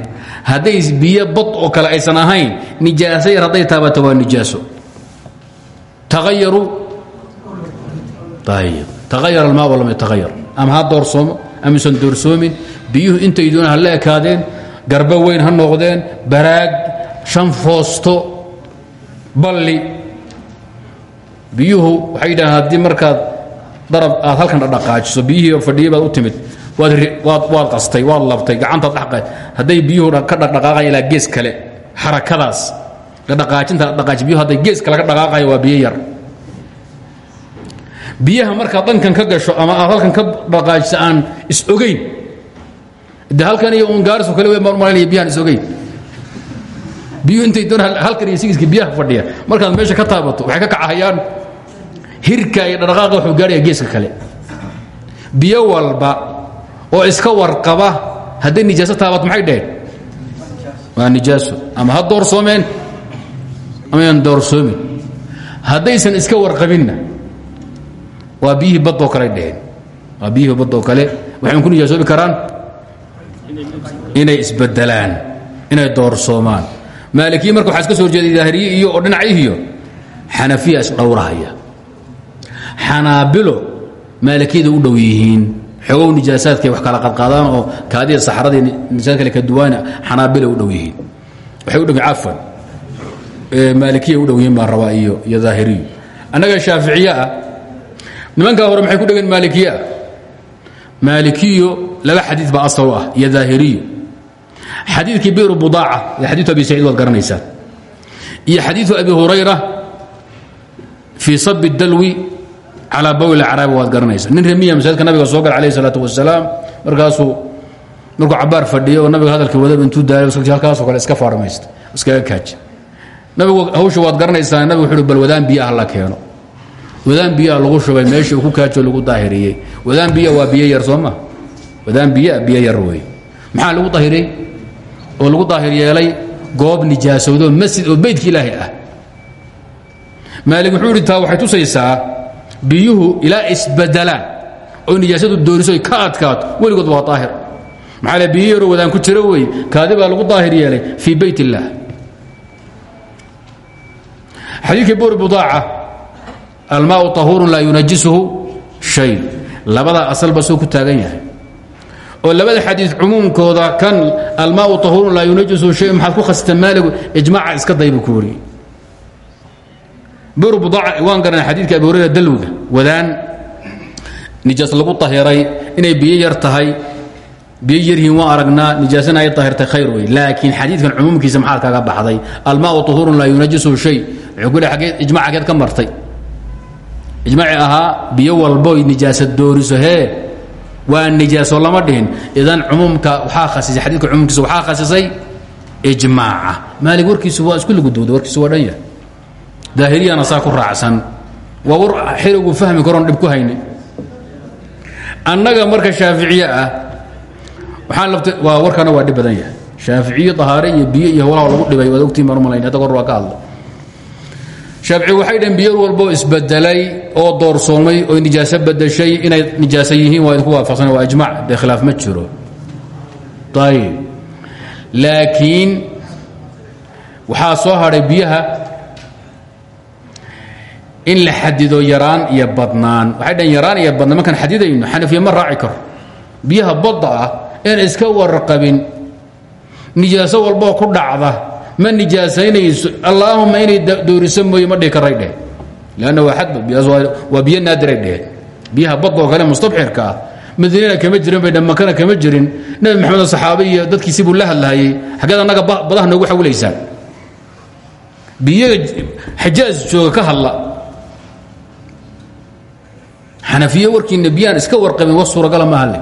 hadday biyo bad oo kale aysan ahayn nijaaso yar hadday taabato waa nijaaso. Taayaruu taayar almaa lam yataayar ama ha doorsoomo amausan doorsoomin biyuhu intay doonaha la ekaadeen garbo weyn ha noqdeen baraag shan foosto balli. Biyuhu waxay yidhahaan haddii markaad darab aad halkan dhaqaajiso biyihii fadhiyay baad u timid. Waad qastay waad labtay gacantaad dha hadday biyuhu ka dhaqdhaqaaqayan ilaa gees kale xarakadaas dhaqaajinta dhaqaaji biyuhu hadday gees kale ka dhaqaaqayan waa biyo yar. Biyaha markaad dhankan ka gasho ama aad halkan ka dhaqaajiso aan is-ogayn de halkan iyo un gaariso kale weyn baan umalanaya biyahan is-ogayn biyuhu intay doon halkan iyo sigiska biyaha fadhiya markaad meesha ka taabato waxay ka kacahayaan hirka iyo dhaqaaqa wuxuu gaarhaya geeska kale. Biyo walba oo iska warqaba hadday nijaaso taabato maxay dheheen waa nijaaso. Ama ha doorsoomeen ama yaan doorsoomin haddaysan iska warqabinna waa biyihii baddoo kale dheheen waa biyihii baddoo kale. Waxay ku nijaasoobi karaan? Inay isbedelaan inay doorsoomaan maalikiya marka waxaa iska soo horjeeday daahiriye iyo oo dhinacihiyo xanafiya isdhowrahaya xanaabilo maalikiyada u dhow yihiin. Xogow nijaasaadkay wax kala qadqaadaan oo kaadiya saxradii nijaasad kale ka duwaana xanaabila u dhow yihiin. Waxay u dhow cafan maalikiya u dhow yihiin baan rabaa iyo iyo daahiriyo annaga shaaficiye ah hore maxay ku dhegeen maalikiye ah? Laba xadiid baa asal ah iyo daahiriyo xadiidkii biru budaaca ee xadiiu abi saciid waad garanaysaan iyo xadiiu abi calaa bawl acraabi waad garanaysa nin remiya masaajidka nabiga soo gal alayh salaatu wasalaam markaasuu markuu cabaar fadhiyo oo nabiga hadalka wadaba intuu daay halkaasoo kale iska faarmaysta iskaga kaaja nabigu hawsha waad garanaysaa nabigu wuxuu bal wadaan biyo ah la keeno. Wadaan biyoa lagu shubay meeshii uu ku kaajo lagu daahiriyey wadaan biyo waa biyo yar soo ma? Wadaan biyoa biyo yar wey maxaa lagu daahiriyey oo lagu daahir yeelay goob nijaasowdo masjid oo beydka ilaahay ah. Maalig wuxuu idhi taa waxay tusaysaa biyuhu ilaa isbedelaan oo nijaasadu dooriso ka adkaato. Weligood waa daahir. Maxaa yaroo wadaan ku jiro wey kaadi baa lagu daahir yeelay fii beyt illaah xadiidkii buri budaaca almaau طahuurun laa yunajisuhu shay. Labadaa asalba soo ku taagan yahay. Oo labada xadii cumuumkooda kan almaau طahuurun laa yunajisuhu shay maxaad ku khasita maaligu? Ijmaaca iska daybu ku waan garanay xadiidka abi hurayra dalwiga wadaan nijaas lagu tahiray inay biyo yar tahay. Biyo yaryihiin waan aragnaa nijaasana ay tahirtay khayr wey laakiin xadiidkan cumuumkiisa maxaad kaga baxday? Almaau طahuurun laa yunajisuhu shay. Wuxuu ku dheh ijmac ageed ka martay. Ijmaaci ahaa biyo walboy nijaasad dooriso hee waa nijaaso lama dhihin. Idan cumuumka waxaa khasisay xadiidka cumuumkiisa waxaa khasisay ijmaaca. Maalig warkiisu waa isku lugudowda warkiisu waa dhan yahay daahiriyana saa ku raacsan. Waa war xiligu fahmi karoon dhib ku hayni annaga marka shaaficiye ah waxaan labta waa warkana waa dhib badan yahay. Shaaficiye dahaare iyo biyo iyo howlaha lagu dhibay waad ogtiin baan umalayn hadda kor waa ka hadla shaafici waxay dhaheen biyo walboo isbedelay oo doorsoomay oo nijaaso bedeshay inay nijaaso yihiin waa idinku waafaqsan waa ijmac dee khilaaf ma jiro. Ayib laakiin waxaa soo hadhay biyaha in la xadido yaraan iyo badnaan. Waxay dhaheen yaraan iyo badnaan markaan xadidayno xanafiya ma raaci karo. Biyaha badda ah een iska warqabin. Nijaaso walboo ku dhacda. Ma nijaasaynayso allaahuma inay dooriso mooye ma dhihi karay dheh lanna waa xadba waa biyo naadiray dheheen. Biyaha badoo kale mustabxirka ah. Madiinana kama jirin bay dhamakana kama jirin. Nebi maxamed saxaabe iyo dadkiisi buu la hadlahayey xaggeed annaga badaha noogu xawilaysaan biyaga xajaaj jooga ka hadla xanafiye warkiina biyaan iska warqabin wa suuragala ma hadle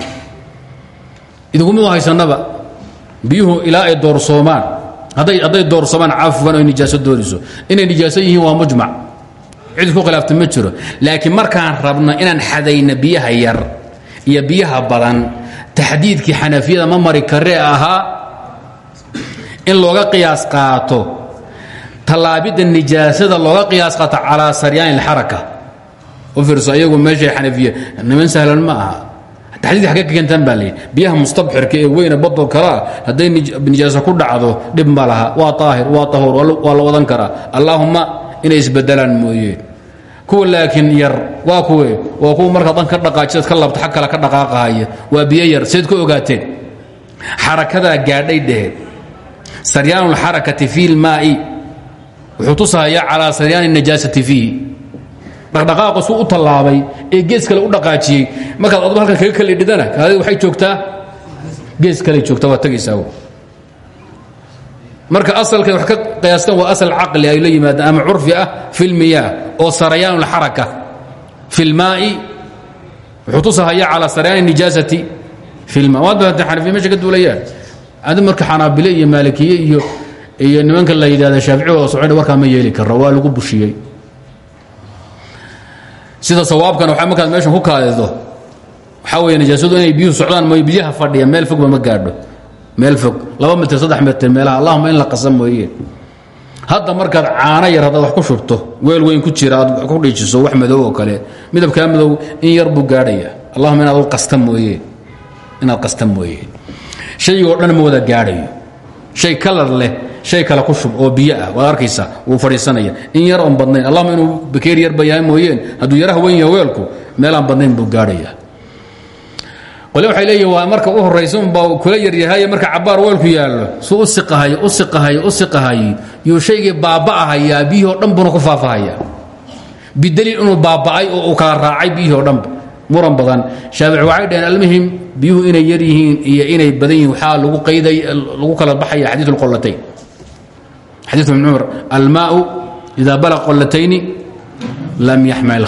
idinkumid haysanaba biyuhu ilaa ay doorsoomaan hadday doorsoomaan cafwan oy nijaaso dooriso. Inay nijaaso yihiin waa mujmac. Cid ku khilaafta ma jiro. Laakiin markaan rabno inaan xadayna biyaha yar iyo biyaha badan taxdiidkii xanafiyada ma mari karee ahaa in looga qiyaas qaato tallaabidda nijaasada looga qiyaas qaato calaa saryaan ilxaraka u fiirso iyagu meesha xanafiya niman sahlan ma aha. Taxdiidka xagee ka keentaan baa layidhi biyaha mustabxirka ee weyne badoo kalea hadday nijaaso ku dhacdo dhib ma laha waa aahir waa tahuur waa la wadan karaa. Allaahumma inay isbedelaan mooyeen kuwa laakiin yar waa kuwe waa kuwa markaa dan ka dhaqaajidaad ka labta xag kale ka dhaqaaqahaya waa biyo yar seed ku ogaateen. Xarakadaa gaadhay dheheed saryaanulxarakati fi lmaa'i wuxuu tusahayaa calaa saryaani najaasati fiihi dhaqdhaqaaqu suu u tallaabay ee gees kale u dhaqaajiyey. Markaad adba halkan kaga kalidhidana kaadid waxay joogtaa? Gees kale joogta waa tagaysaa marka asalkay wax ka qiyaastaan waa asal caqli ay la yimaadaan ama curfi ah fi lmiyaah oo sarayaan اlxaraka fi اlmaa'i wuxuu tusahaya calaa sarayaan nijaasati fi lma waad baata xanafiya meesha ka duulayaan adi marka xanaabile iyo maalikiye iyo iyo nimanka la yidhahda shaafici oo socodha warkaa ma yeeli karo waa lagu bushiyey sida sawaabkan waa markaad meeshan ku kaadido waxaa weeye nijaasadu inay biyuhu socdaan mooy biyaha fadhiya meel fogba ma gaadho. Meel fog laba mitr saddex mitr meelaha. Allahuma in la qasa mooye. Hadda markaad caano yar haddaad wax ku shubto weel weyn ku jira aad ku dhiijiso wax madow oo kale midabkaa madow in yar buu gaadhaya. Allahuma inaad qasta mooye. Inaad qasta mooye. Shaygoo dhan ma wada gaadhayo. Shay kalar leh shay kale ku oo biyo ah. Waad arkaysaa wuu fadhiisanaya. In yar oon badnayn. Allahuma inuu bakeer yarba yahay mooyeen. Hadduu yaraha weyn yaha weelku meelaan badnayn buu gaadhaya. Qole waxay leeyihiin marka u horraysa unbaa kula yaryahay marka cabbaar weelku yaallo. Suu u siqahayo u siqahayo u siqahayo yuu shaygii baaba'ahayaa biyihii ku faafahaya. Bidaliil inuu baaba'ay oo uu raacay biyihii o muran badan. Shaafici waxay dhaheen almuhim biyuhu inay yar yihiin iyo inay badan yihiin. Waxaa lagu qayday lagu kala baxaya xadiiu lqolatayn xadiiu ibn cumar almaau ida balaqa qolatayni lam yaxmil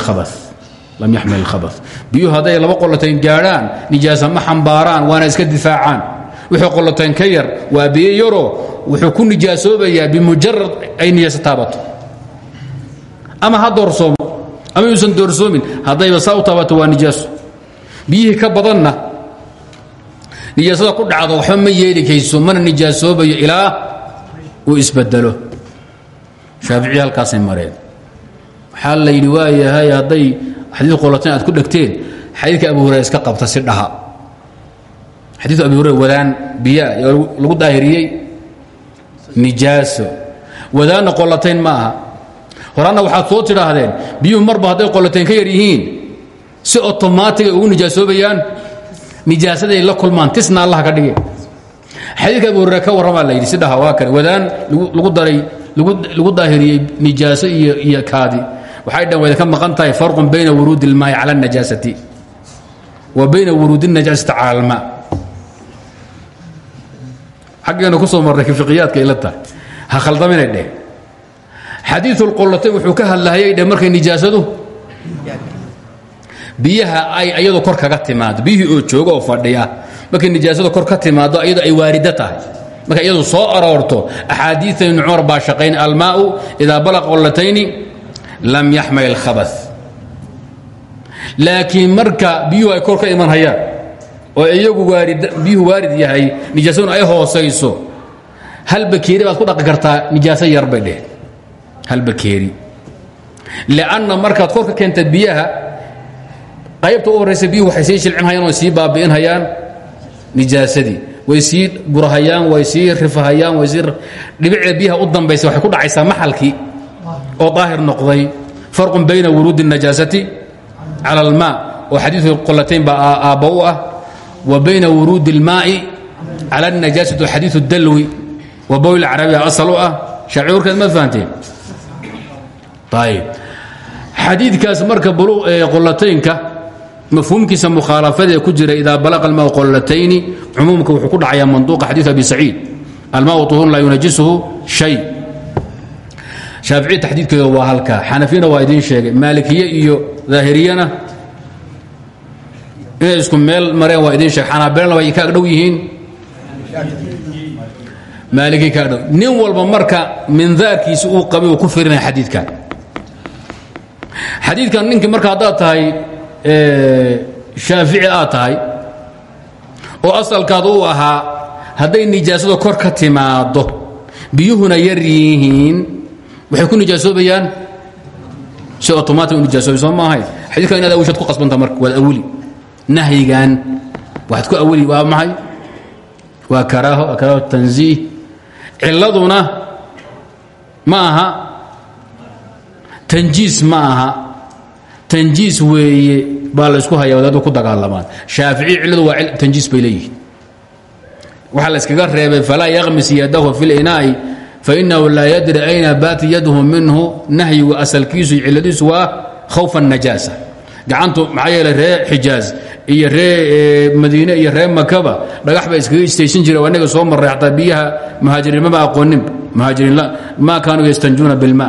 اlkhabا biyuhu hadday laba qolotayn gaadhaan nijaasa ma xambaaraan waana iska difaacaan. Wixii qolotayn ka yar waa biyo yaroo wuxuu ku nijaasoobayaa bimujarad ay nijaaso taabato. Ama ha doorsoomo ama yuusan doorsoomin haddayba saa u taabato waa nijaaso. Biyihii ka badanna nijaasada ku dhacdo waxba ma yeeli kayso mana nijaasoobayo ilaa uu isbedelo. Shaaficiyi halkaasay mareen. Waxaa la yidhi waayahay hadday xadii qolotayn aad ku dhegteen xadiidka abu hurayra iska qabta si dhaha. Xadiiu abi hurayra wadaan biyaa lagu daahiriyey? Nijaaso. Wadaanna qolotayn ma aha. Horaanna waxaad soo tidhaahdeen biyuhu marba hadday qolotayn ka yar si otomaatiga ugu nijaasoobayaan nijaasaday la kulmaan tisna allah ka dhige xadiidka abu hurre ka warramaa la yidhi sidhaha waa kan wadaan lagu daray lagu daahiriyey nijaaso iyo kaadi. Waxay dhan wayda ka maqan tahay farqun bayna wuruudi ilmaa'i cala اnajaasati wa bayna wuruudi اnajaasati cala almaa xaggeenu ku soo marray fiqiyaadka ila tahay. Ha khaldaminay dheh. Xadiiu lqollatayn wuxuu ka hadlahayay dheh markay nijaasadu biyaha ay iyadoo kor kaga timaado biyihii oo jooga oo fadhiya markay nijaasadu kor ka timaado iyadu ay waarido tahay. Iyadu soo aroorto axaadiia ibn cumar shaqayn almaau idaa balaqa qolatayni lam yaxmal اlkhabا laakiin marka biyuhu ay kor ka iman hayaan oo iyagu biyuhu waarid yahay nijaasaduna ay hoosayso hal bakeeri baad ku dhaqi kartaa nijaaso yar bay dheh hal bakeeri. Lanna markaad kor keenta biyaha qaybta u horraysa biyuhu waxay sii shilcin hayaan oo sii baabi'in hayaan nijaasadii way sii gurahayaan way sii rifahayaan way sii dhibicda biyaha u dambaysa waxay ku dhacaysaa maxalkii oo daahir noqday farqun bayna wuruudi الnajaasati cala اlmaa oo xadiiu qolatayn baa aabba u ah wa bayna wuruudi اlmaa'i cala الnajaasati xadiiu dalwi waa bowl carabiya asal u ah shaafici warkaad ma fahanteen ayib xadiidkaas marka qolataynka mafhuumkiisa mukhaalafada ee ku jira idaa balaqa almaa qollatayni cumuumka wuxuu ku dhacayaa manduuqa xadiid abi saciid. Almaau tuhurun laa yunajisuhu shay. Shaafici taxdiidkeeda waa halkaa. Xanafiyana waa idiin sheegay. Maalikiye iyo daahiriyana isku meel mareen waa idiin sheegay. Xanaabilana way ka agdhow yihiin. Maaliki ka agdhow nin walba marka mindaarkiisa uu qabay ku firinaya xadiidkan. Xadiidkan ninkii marka haddaad tahay shaafici aad tahay oo asalkaada u ahaa hadday nijaasada kor ka timaado biyuhuna yar yihiin ku nijaasoobayaan si otomaati u nijaasoobay soo ma ahayn xadiidkan inaad awishaad ku qasbanta marka waad awili nahyigan waxaad ku awili waa maxay? Waa karaaho waa karaaho tanziih. Tanjiis ma aha tanjiis weeye baa la isku haya wadaadu ku dagaalamaan. Shaafici cilladu waa tanjiis bay leeyihiin. Waxaa la iskaga reebay falaa yakmis yadahu fi linaa'i fainahu laa yadri ayna baati yadhu minhu. Nahyigu asalkiisu cilladiisu waa khawfa najaasa. Gacantu maxaa yeelay ree xijaaz iyo ree madiine iyo ree makaba dhagax baa iskaga istaysan jire anaga soo marray xataa biyaha muhaajiriin maba aqoonin muhaajiriin maa kaanuu yastanjuuna bilma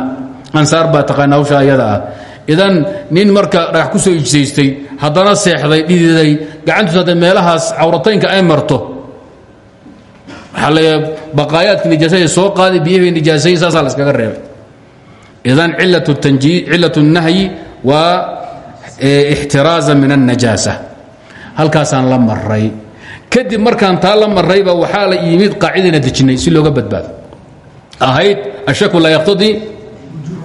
ansaar baa taqaana hawsha ayada ah idan nin marka dhagax ku soo ijsaystay haddana seexday dhididay gacantiisu hadda meelahaas cawrataynka ay marto waxaa la baqaayaadka nijaasada soo qaaday biyahii nijaasayey saasaa la iskaga reebay idan cilaة الnahyi waa ixtiraaza min الnajaasa halkaasaan la maray kadib markaan taa la marayba waxaa la yimid qaacidana dejinay si looga badbaado ahayd ashaku laa yaqtadii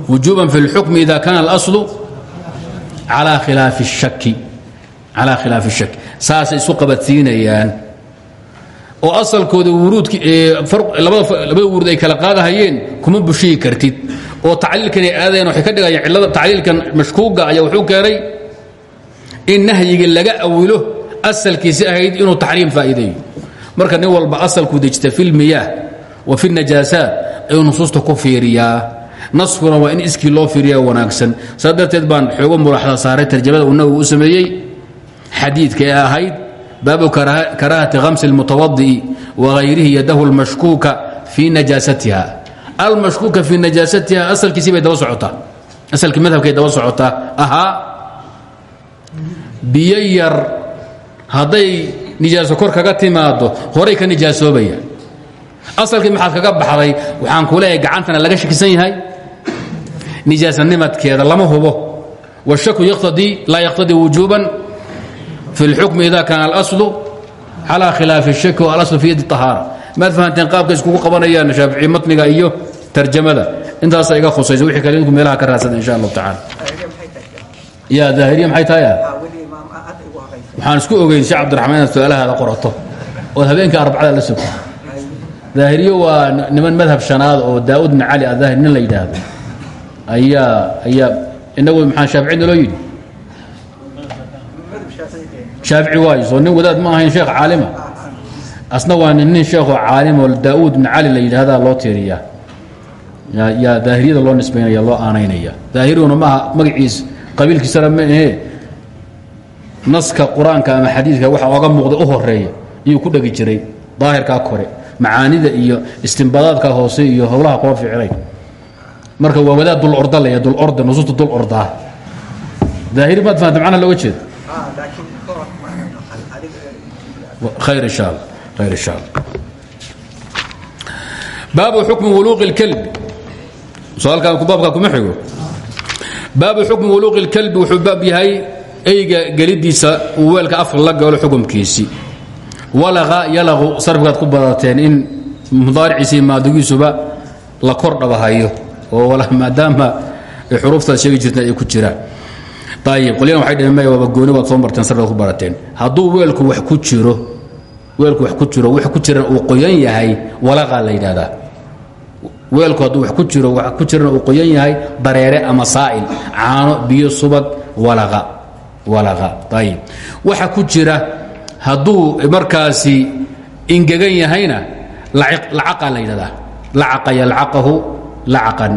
wujuban fi اlxukm ida kana اlaslu calى khilaafi الshaki calى khilaafi الshaki saasay isu qabadsiinayaan oo asalkooda wuruudlabada wuruud ay kala qaadahayeen kuma bushiyi kartid oo tacliilkan ay aadayeen waxay ka dhigayaan cillada tacliilkan mashkuuga ayaa wuxuu keenay in nahyiga laga awilo asalkiisi ahayd inuu taxriim faa'iideeyo marka nin walba asalkuu dejista fi lmiyaah wa fi najaasaat ayuu nusuusta ku fiiriyaa naskuna waa in iskii loo fiiriya wanaagsan. Saa darteed baan xoogo mulaxda saaray tarjamada uu nabigu u sameeyey. Xadiidka ee ahayd baabu karaahati hamsi اlmutawadi'i wagayrihi yadahu اlmashkuuka fii najaasatiha. Almashkuuka fii najaasatiha asalkiisii bay daba socotaa. Asalkii madhabkay daba socotaa. Ahaa biyo yar hadday nijaaso kor kaga timaado horay ka nijaasoobaya. Asalkii maxaad kaga baxday? Waxaan ku gacantana laga shakisan yahay nijaasanimadkeeda lama hubo wاshaku laa yaqtadii wujuuban fi اlxukm ida kaana alaslu calى khilaafi الshaki walaslu fi yadi طahaara maad fahanteen qaabka iskugu qabanayaan shaafici matniga iyo tarjamada intaasa iga khusaysa wixii kale idinku meelaha ka raadsada insha allahu tacaala ya daahiriya maxay tahay waxaan isku ogeyn sheekh cabdiraxmaan inaad su-aalahaada qorato ood habeenka arbacada la sugto daahiriyo waa niman madhab shanaad oo daa'ud bn cali adaahir nin la yidhaahdo ayaa ayaa inagu maxaa shaafici naloo yidhi? Shaafici waayo soo nin wadaad ma ahayn sheekh caalima. Asna waa nin sheekoo caalim oo daa'uud bn cali la yidhaahdaa loo tiiriyaa yaa daahiriyada loo nisbaynaya loo aanaynaya. Daahiriguna maaha magaciis qabiilkiisana ma ahee. Naska qur'aanka ama xadiidka waxa oga muuqda u horreeya iyuu ku dhegi jiray daahirkaa kore. Macaanida iyo istinbaadaadka hoose iyo howlaha koo ficilay marka waa wadaad dul orda laya dul orda nusuusta dul ordaa daahiri maad fahamta macnaha looga jeeda khayr insha allah khayr insha allah. Baabu xukmi wuluuqi اlkalbi su'aalkan baabkaa kuma xigo. Baabu xukmi wuluuqi اlkalbi wuxuu baab yahay eyga gelidiisa uu weelka afka la galo xukumkiisii walaqa yalaqu sarfikaad ku badateen in mudaariciisii maadigiisuba la kor dhabahayo oo maadaama xuruuftaad sheegi jirteen ay ku jiraan. Ayib qolyana waxay dhaheen maya waaba gooni waad soo marteen sarfikaad ku barateen. Hadduu weelku wax ku jiro weelku wax ku jiro wax ku jiran uu qoyan yahay walaqaa la yidhahdaa weelku hadduu wax ku jiro wax ku jirana uu qoyan yahay dareere ama saa'il caano biyo subag walaqa ayb waxa ku jira hadduu markaasi ingegan yahayna lacaqa la yidhahdaa lacaqa yalcaqahu lacqan.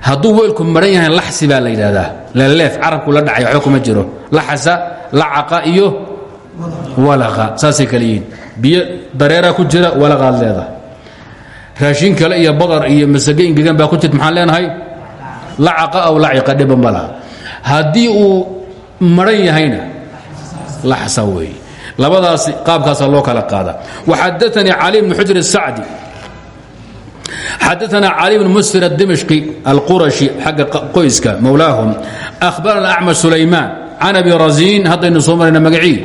Hadduu weelku maran yahay laxsi baa la yidhahdaa laleef carabku la dhacay waxba kuma jiro. Laxasa lacaqa iyo walaqa. Saasay kale yihiin. Biyo ku jira walaqaad leedahay. Raashin kale iyo badar iyo masage ingegan baa ku jirta maxaan leenahay? Lacaqa aw laciqa dhiba ma laha. Uu maran yahayna laxsa weeye labadaas qaabkaasaa loo kala qaada. Waxadaanii cali bn xujr الsacdi xadaana cali bn musir adimashqi alqurashi xagga qoyska mowlaahum ahbarana acmar sulaymaan can abi raziin haddaynu soo marayna magacii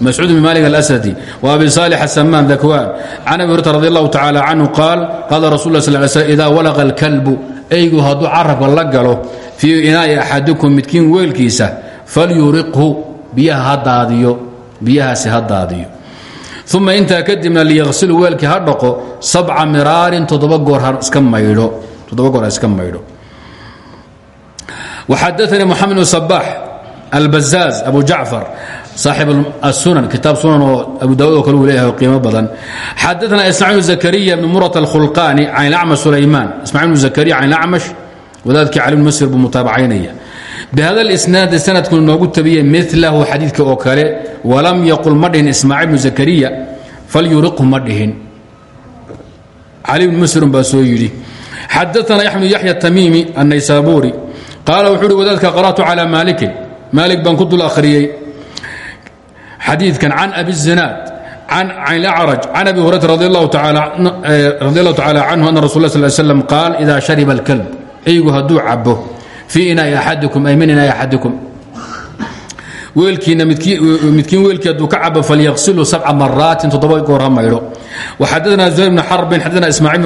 mascuud bn malik alasadi wa abi saalix asamaan dakwaan can abi hurta radi allahu tacaala canhu qaal qaala rasul la sl l sl idaa walaqa alkalbu eygu hadduu carabka la galo fii inaai axadikum midkiin weelkiisa falyuriqhu biyaha ha daadiyo biyahaasi ha daadiyo uma intaa kadibna liyaqsilu weelkii ha dhaqo sabca miraarin toddoba goor iska maydho. Waxadaanii moxamed bn sabaax albazaaz abu jacfar saaxib asunan kitaab sunan oo abu daawud oo kale uu leeyahay qiimo badan. Xadaana ismaaciil bn zakariya bn murat alkhulqaani can ilacmash sulaymaan ismaaciil bn zakariya can ilacmash wadaadkii cali bn masir buu mutaabacaynaya bhada اsnaadi sanadku inoogu tabiye milahu xadiidka oo kale walam yaqul ma dhihin ismaaciil bnu zakariya falyuriqhu ma dhihin cali bn muslim baa soo yidhi xadaana yaxmed yaxya tamiimi annaysaabuuri qaala wuxuu uhi wadaadka qara'tu calaa maalikin maalik baan ku dul akhriyey xadiidkan can abi zinaad can acraj can abi hurayra radi allahu tacaala canhu ana rasul s slam qaal idaa shariba اlkalb eygu hadduu cabo weelkiina midkiin weelkii hadduu ka cabo falyaqsilu sabca maraatin toddoba goor ha maydho. Waxadana zuhayr bn xarbin xadana ismaaciil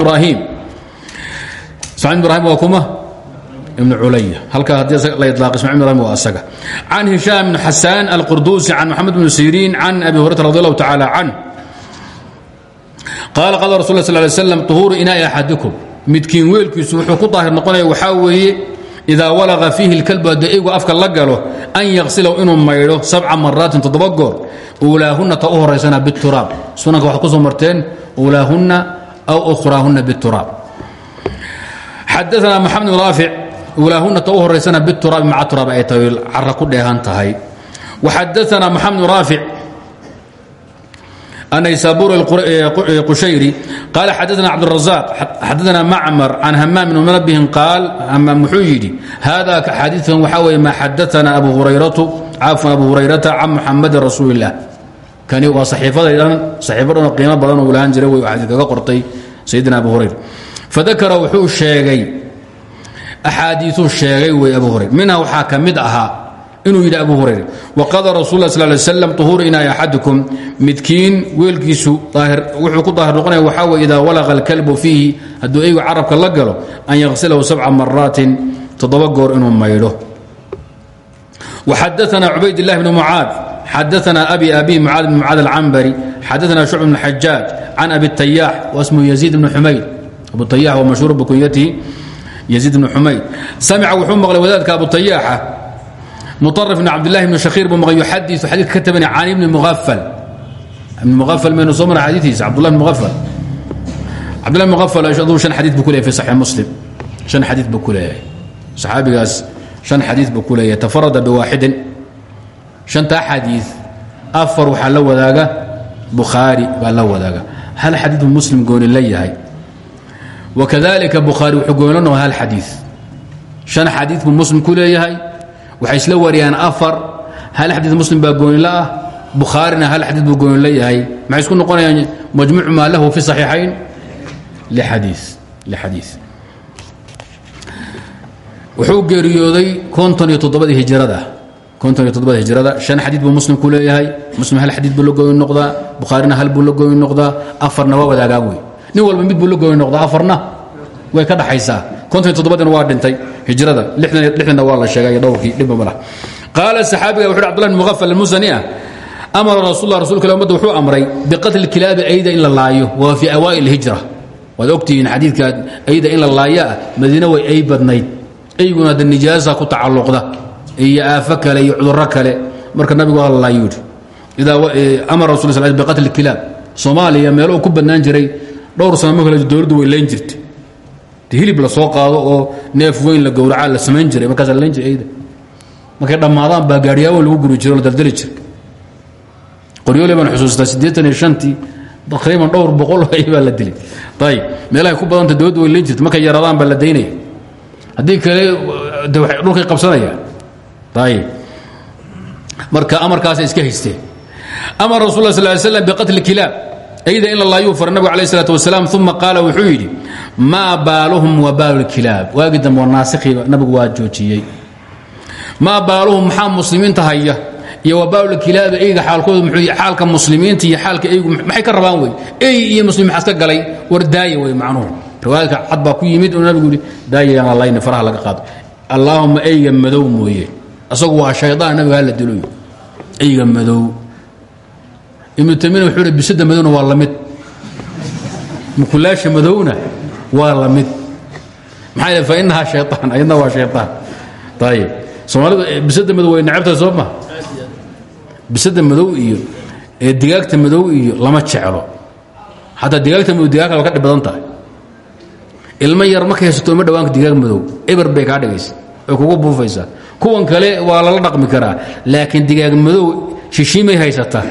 ismaaciil bn ibrahim waa kuma? Ibn culaya halkaa haddii la ilaaqo ismacil ibrahim waa asaga. Can hishaam bn xasaan alqurduusi can moxamed bn siriin can abi hurayrata radi allahu tacaala canh qaala qaala rasul sl lay slam tuhuuru inaai axadikum. Midkiin wuxuu ku daahir noqonaya waxaa weeye idaa walaqa fiihi اlkalbu haddii eygu afka la galo an yaqsilahu inuu maydho sabca maraatin toddoba goor uulaahunna ta u horaysana bituraab sunanka waxaad ku soo marteen uulaahunna aw ukhraahunna bituraab xadaana maxamed bn raafic uulaahunna ta u horaysana bituraabi ay tahay cara ku dheehan tahay waxadaana maxamed bn raafic النysابور القشyري قال xdثna cبدالرزاق xadثna معmر عن hmام بن منبه قاaل hmاam wuxuu yidhi hذا xadiiثkan waxaa wey ma xadaثna abu هurayرaةa can محamdi رasuuل اللah kani waa صaxiifadaydan صaxiifo dhanoo qiimo badan oo lahaan jiray xadii kaga qortay sayidina abu hurayra fadakra wuxuu sheegay أxaadiiثuu sheegay wey abu hurayr minha waxaa ka mid ahaa inuu yidhi abu hurayra waqada rasul la sl slam uhuur inaai axadikum. Midkiin weelkiisu wuxuu ku daahir noqonaya waxaa wey idaa walaqa alkalbu fiihi hadduu eygu carabka la galo an yaqsilahu sabca maraatin toddoba goor inuu maydho waxadaana cubayd اllahi bn mucaad xadaana abi abi mucaad bn mucaad alcambari xadaana shucb bn xajaaj can abi tayaax wasmu yaziid bn xumayd. Abu tayax wa mashhuur bikunyatihi yaziid bn xumayd. Samica wuxuu maqlay wadaadka abu tayaaxa muarif ibn cabdilahi ibn shakiir buu maqay yuxadiu xadiika ka tabana can ibni muafal ibn muafal maynu soo mara xadiidiisa cabdullah ibn muafal cabdullah ibn muafal aduu shan xadiid buu ku leeyahay fi saxiix muslim shan xadiid buu ku leeyahay saxaabigaas shan xadiid buu ku leeyahay tafarada biwaaxidin shanta xadiid afar waxaa la wadaaga bukhaari baa la wadaaga hal xadiidbu muslim gooni la yahay wakadalika bukhaari wuxuu goonilanoha hal xadiid shan xadiid buu muslim ku leeyahay waxay isla wariyaan afar. Hal xadii muslim baa goonila ah. Bukhaarina hal xadii buu goonila yahay. Maxay isku noqonayaan? Majmuuc maa lahu fi صaxiixayn lixadii wuxuu geeriyooday konton iyo toddobadii hijrada. Konton iyo toddobada hijrada. Shan xadiid buu muslim ku leeyahay. Muslim hal xadiid buu la gooni noqdaa. Bukhaarina hal buu la gooni noqdaa. Afarna wadaagaan wey nin walba mid buu la noqdaa. Afarna way ka dhaxaysaa. Konton waa dhintay hijrada lixdanna waa la sheegay dhowrkii dhibba ma lah qaala saxaabiga wuxu abdullah bn mughafal almusani ah amara rasuullah rasulka ilah ummadda wuxuu amray biqatli kilaabi ayda in la laayo waa fii awaa'il hijra waad ogtihiin xadiidka ayda in la laayo ah madiine way ay badnayd eyguna hadda nijaasa ku tacalluqda iyo aafo kale iyo cudurro kale marka nabigu waa la laayo yidhi. Idaa amara rasul biqatli kilaab soomaaliya meelo ku badnaan jiray dhowr sano ma kale dowladdu way layn jirtay hilib la soo qaado oo neef weyn la gowracaa la samayn jiray markaas la layn jiray ayda markay dhammaadaan baa gaadhiyaawo lagu guri jiro la daldali jiray. Qoryoole baan xusuustaa siddeetan iyo shantii dhowr boqol baa la dilay. Ayib meelahay ku badanta dowladdu way layn jirtay markay yaradaan baa la daynaya. Haddii kale de waxay dhulkay qabsanayaan. Marka amarkaasay iska haysteen amar rasul la sal slam biqatli kilaab. Ayda in la laayuu fara nabigu alayh salaat wasalaam uma qaala wuxuu maa baaluhum wa baalu lkilaab. Waagii dambe waa naasikhiiba nabigu waa joojiyey. Maa baaluhum maxaa muslimiinta haya? Iyo wa baalu lkilaabi eyga xaalkooda muxuu xaalka muslimiinta iyo xaalka eygu maxay ka rabaan wey? Ey iyo muslim maxaa iska galay? War daaya wey macnuhu. Riwaayadka cad baa ku yimid oo nabigu yidhi daayayaan la layni faraha laga qaado. Allaahuma eyga madow mooye. Asagu waa shaydaan nabiga hala diloy eyga madow. Ibnu tamiina wuxuu hi bisada madowna waa la mid. Mukulaasha madowna waa la mid. Maxaa yidhi fa innahaa shayطaan ayadna waa shayطaan ayib soomaalidu bisada madow way necabtahay soo ma? Bisada madow digaagta madow iyo lama jeclo. Xataa digaagta madow digaagka ba ka dhib tahay. Ilmo yar markay haysato ma dhawaanka digaag madow. Eber bay kaa dhigaysa ay kugu buufaysaa kuwan kale waa lala dhaqmi karaa. Laakiin digaag madow shishiimay haysataa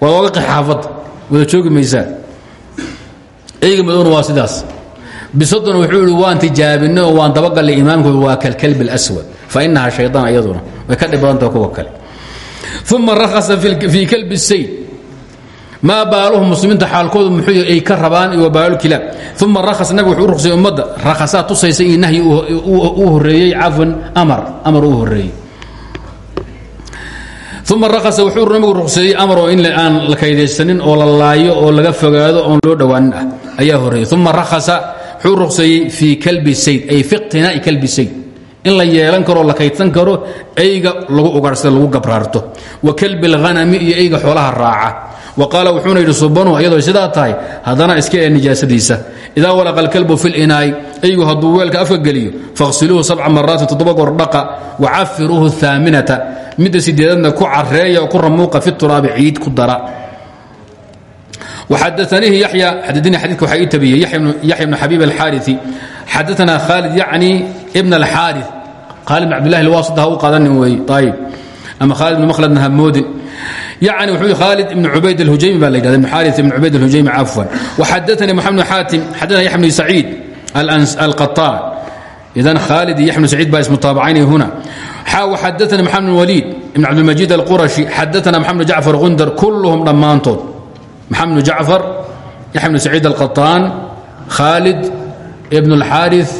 waad oga xaafadda wada joogi maysaa. Eyga waa sidaas bisaduna wuxuu ihi waan tijaabinay oo waan dabagallay imaamkooda waa kalkalbi اlaswad fa inahaa shayطaan iyaduna way ka dhib badantaha kuwa kale. Uma rakhasa fii kalbi sayd maa baaluhu muslimiinta xaalkoodu muxuu ay ka rabaan iyo baalu kilaab. Uma rakhas nabig wuxuu u ruqsayay ummadda. Rakhasaa tusaysa in nahyi uu horeeyey cafwan amar amar uu horeeyey uma rakhasa wuxuu nabigu ruqseeyey amar oo in aan la kaydaysanin oo la laayo oo laga fogaado oon loo dhowaanin ah. Ayaa horeeyey uma rakhasa wuxuu ruqseeyey fii kalbi sayd ay fi kalbi sayd. In la yeelan karo la kaydsan karo eyga lagu ugarsada lagu gabraarto. Wa kalbi اlhanami iyo eyga xoolaha raaca. Wa qaala wuxuuna yidhi subanu iyadoo sidaa tahay haddana iska ee nijaasadiisa. Idaa walaqa alkalbu fi linaay eygu hadduu weelka afka geliyo fakhsiluuhu sabca maraatin toddoba goor dhaqa wacafiruuhu haaminata midda sideedadna ku careeya ku ramuuqa fi turaabi ciid ku dara وxadثنihi yحyى xadثnii xadيثka waxaa ii tabiyey yaحya بن xabيب الxاariثي xadaثna khaalid yacni بن الxاariث khaalid بن cabdالlah الwاasط ha u qaadanin weeye ayb ama khaalid بن mkhlدna hamoodin يعني wuxuu khaalid ibn cubayd الhujaymi baa la yidhahda ibn xaariث ibn cubayd الhujaymi cafwan وxadaثnii محamed بن xaatim xadaثna yaحya بن سacيid القطاn idan khaalid iyo yaحya بن سacيid baa ismutaabacaynay huna xadaثna محamed بن wlيid ibn cabdالmajيد الquraشhi xadaثna محamed بن jacفar gundar kulهum dhammaantood maxamed bn jacfar yaxya bn saciid alqaطaan khaalid ibn اlxaariث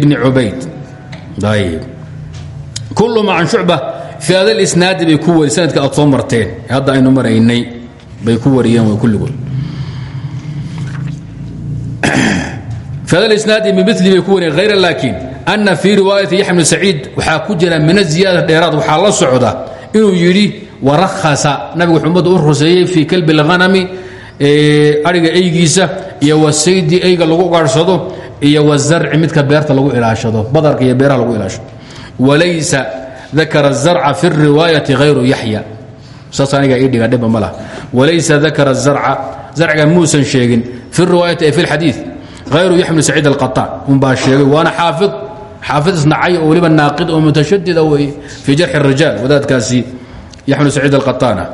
bni cubayd ayb kulluhum can shucba fi hada اlisnaadi bay ku wari sanadka aad soo marteen hadda aynu maraynay bay ku wariyeen way kulligood fi hada اlisnaadi bimili bay ku wariyeen hayra laakiin ana fii riwaayati yaxya bn saciid waxaa ku jira min aziyaada dheeraad waxaa la socda inuu yidhi warahasa nabigu wuxuu ummadda u ruseeyey fii kalbi اlhanami ariga eygiisa iyo wasaydi eyga lagu ugaadhsado iyo wazarci midka beerta lagu ilaashado badarka iyo beeraha lagu ilaashado walaysa dakara الzarca fi الriwaayati hayru yaxya saas aniga ii dhiga dhiba ma laha walaysa dakara الzarca zarciga muusan sheegin fi الriwaayati ay fi اlxadiiث hayru yaxya bn saciid alqaطaan unbaa sheegay waana xaafid xaafid isnacay oo weliba naaqid oo mutashadida weeye fii jarxi الrijaal wadaadkaasi yaxmil saciid alqataana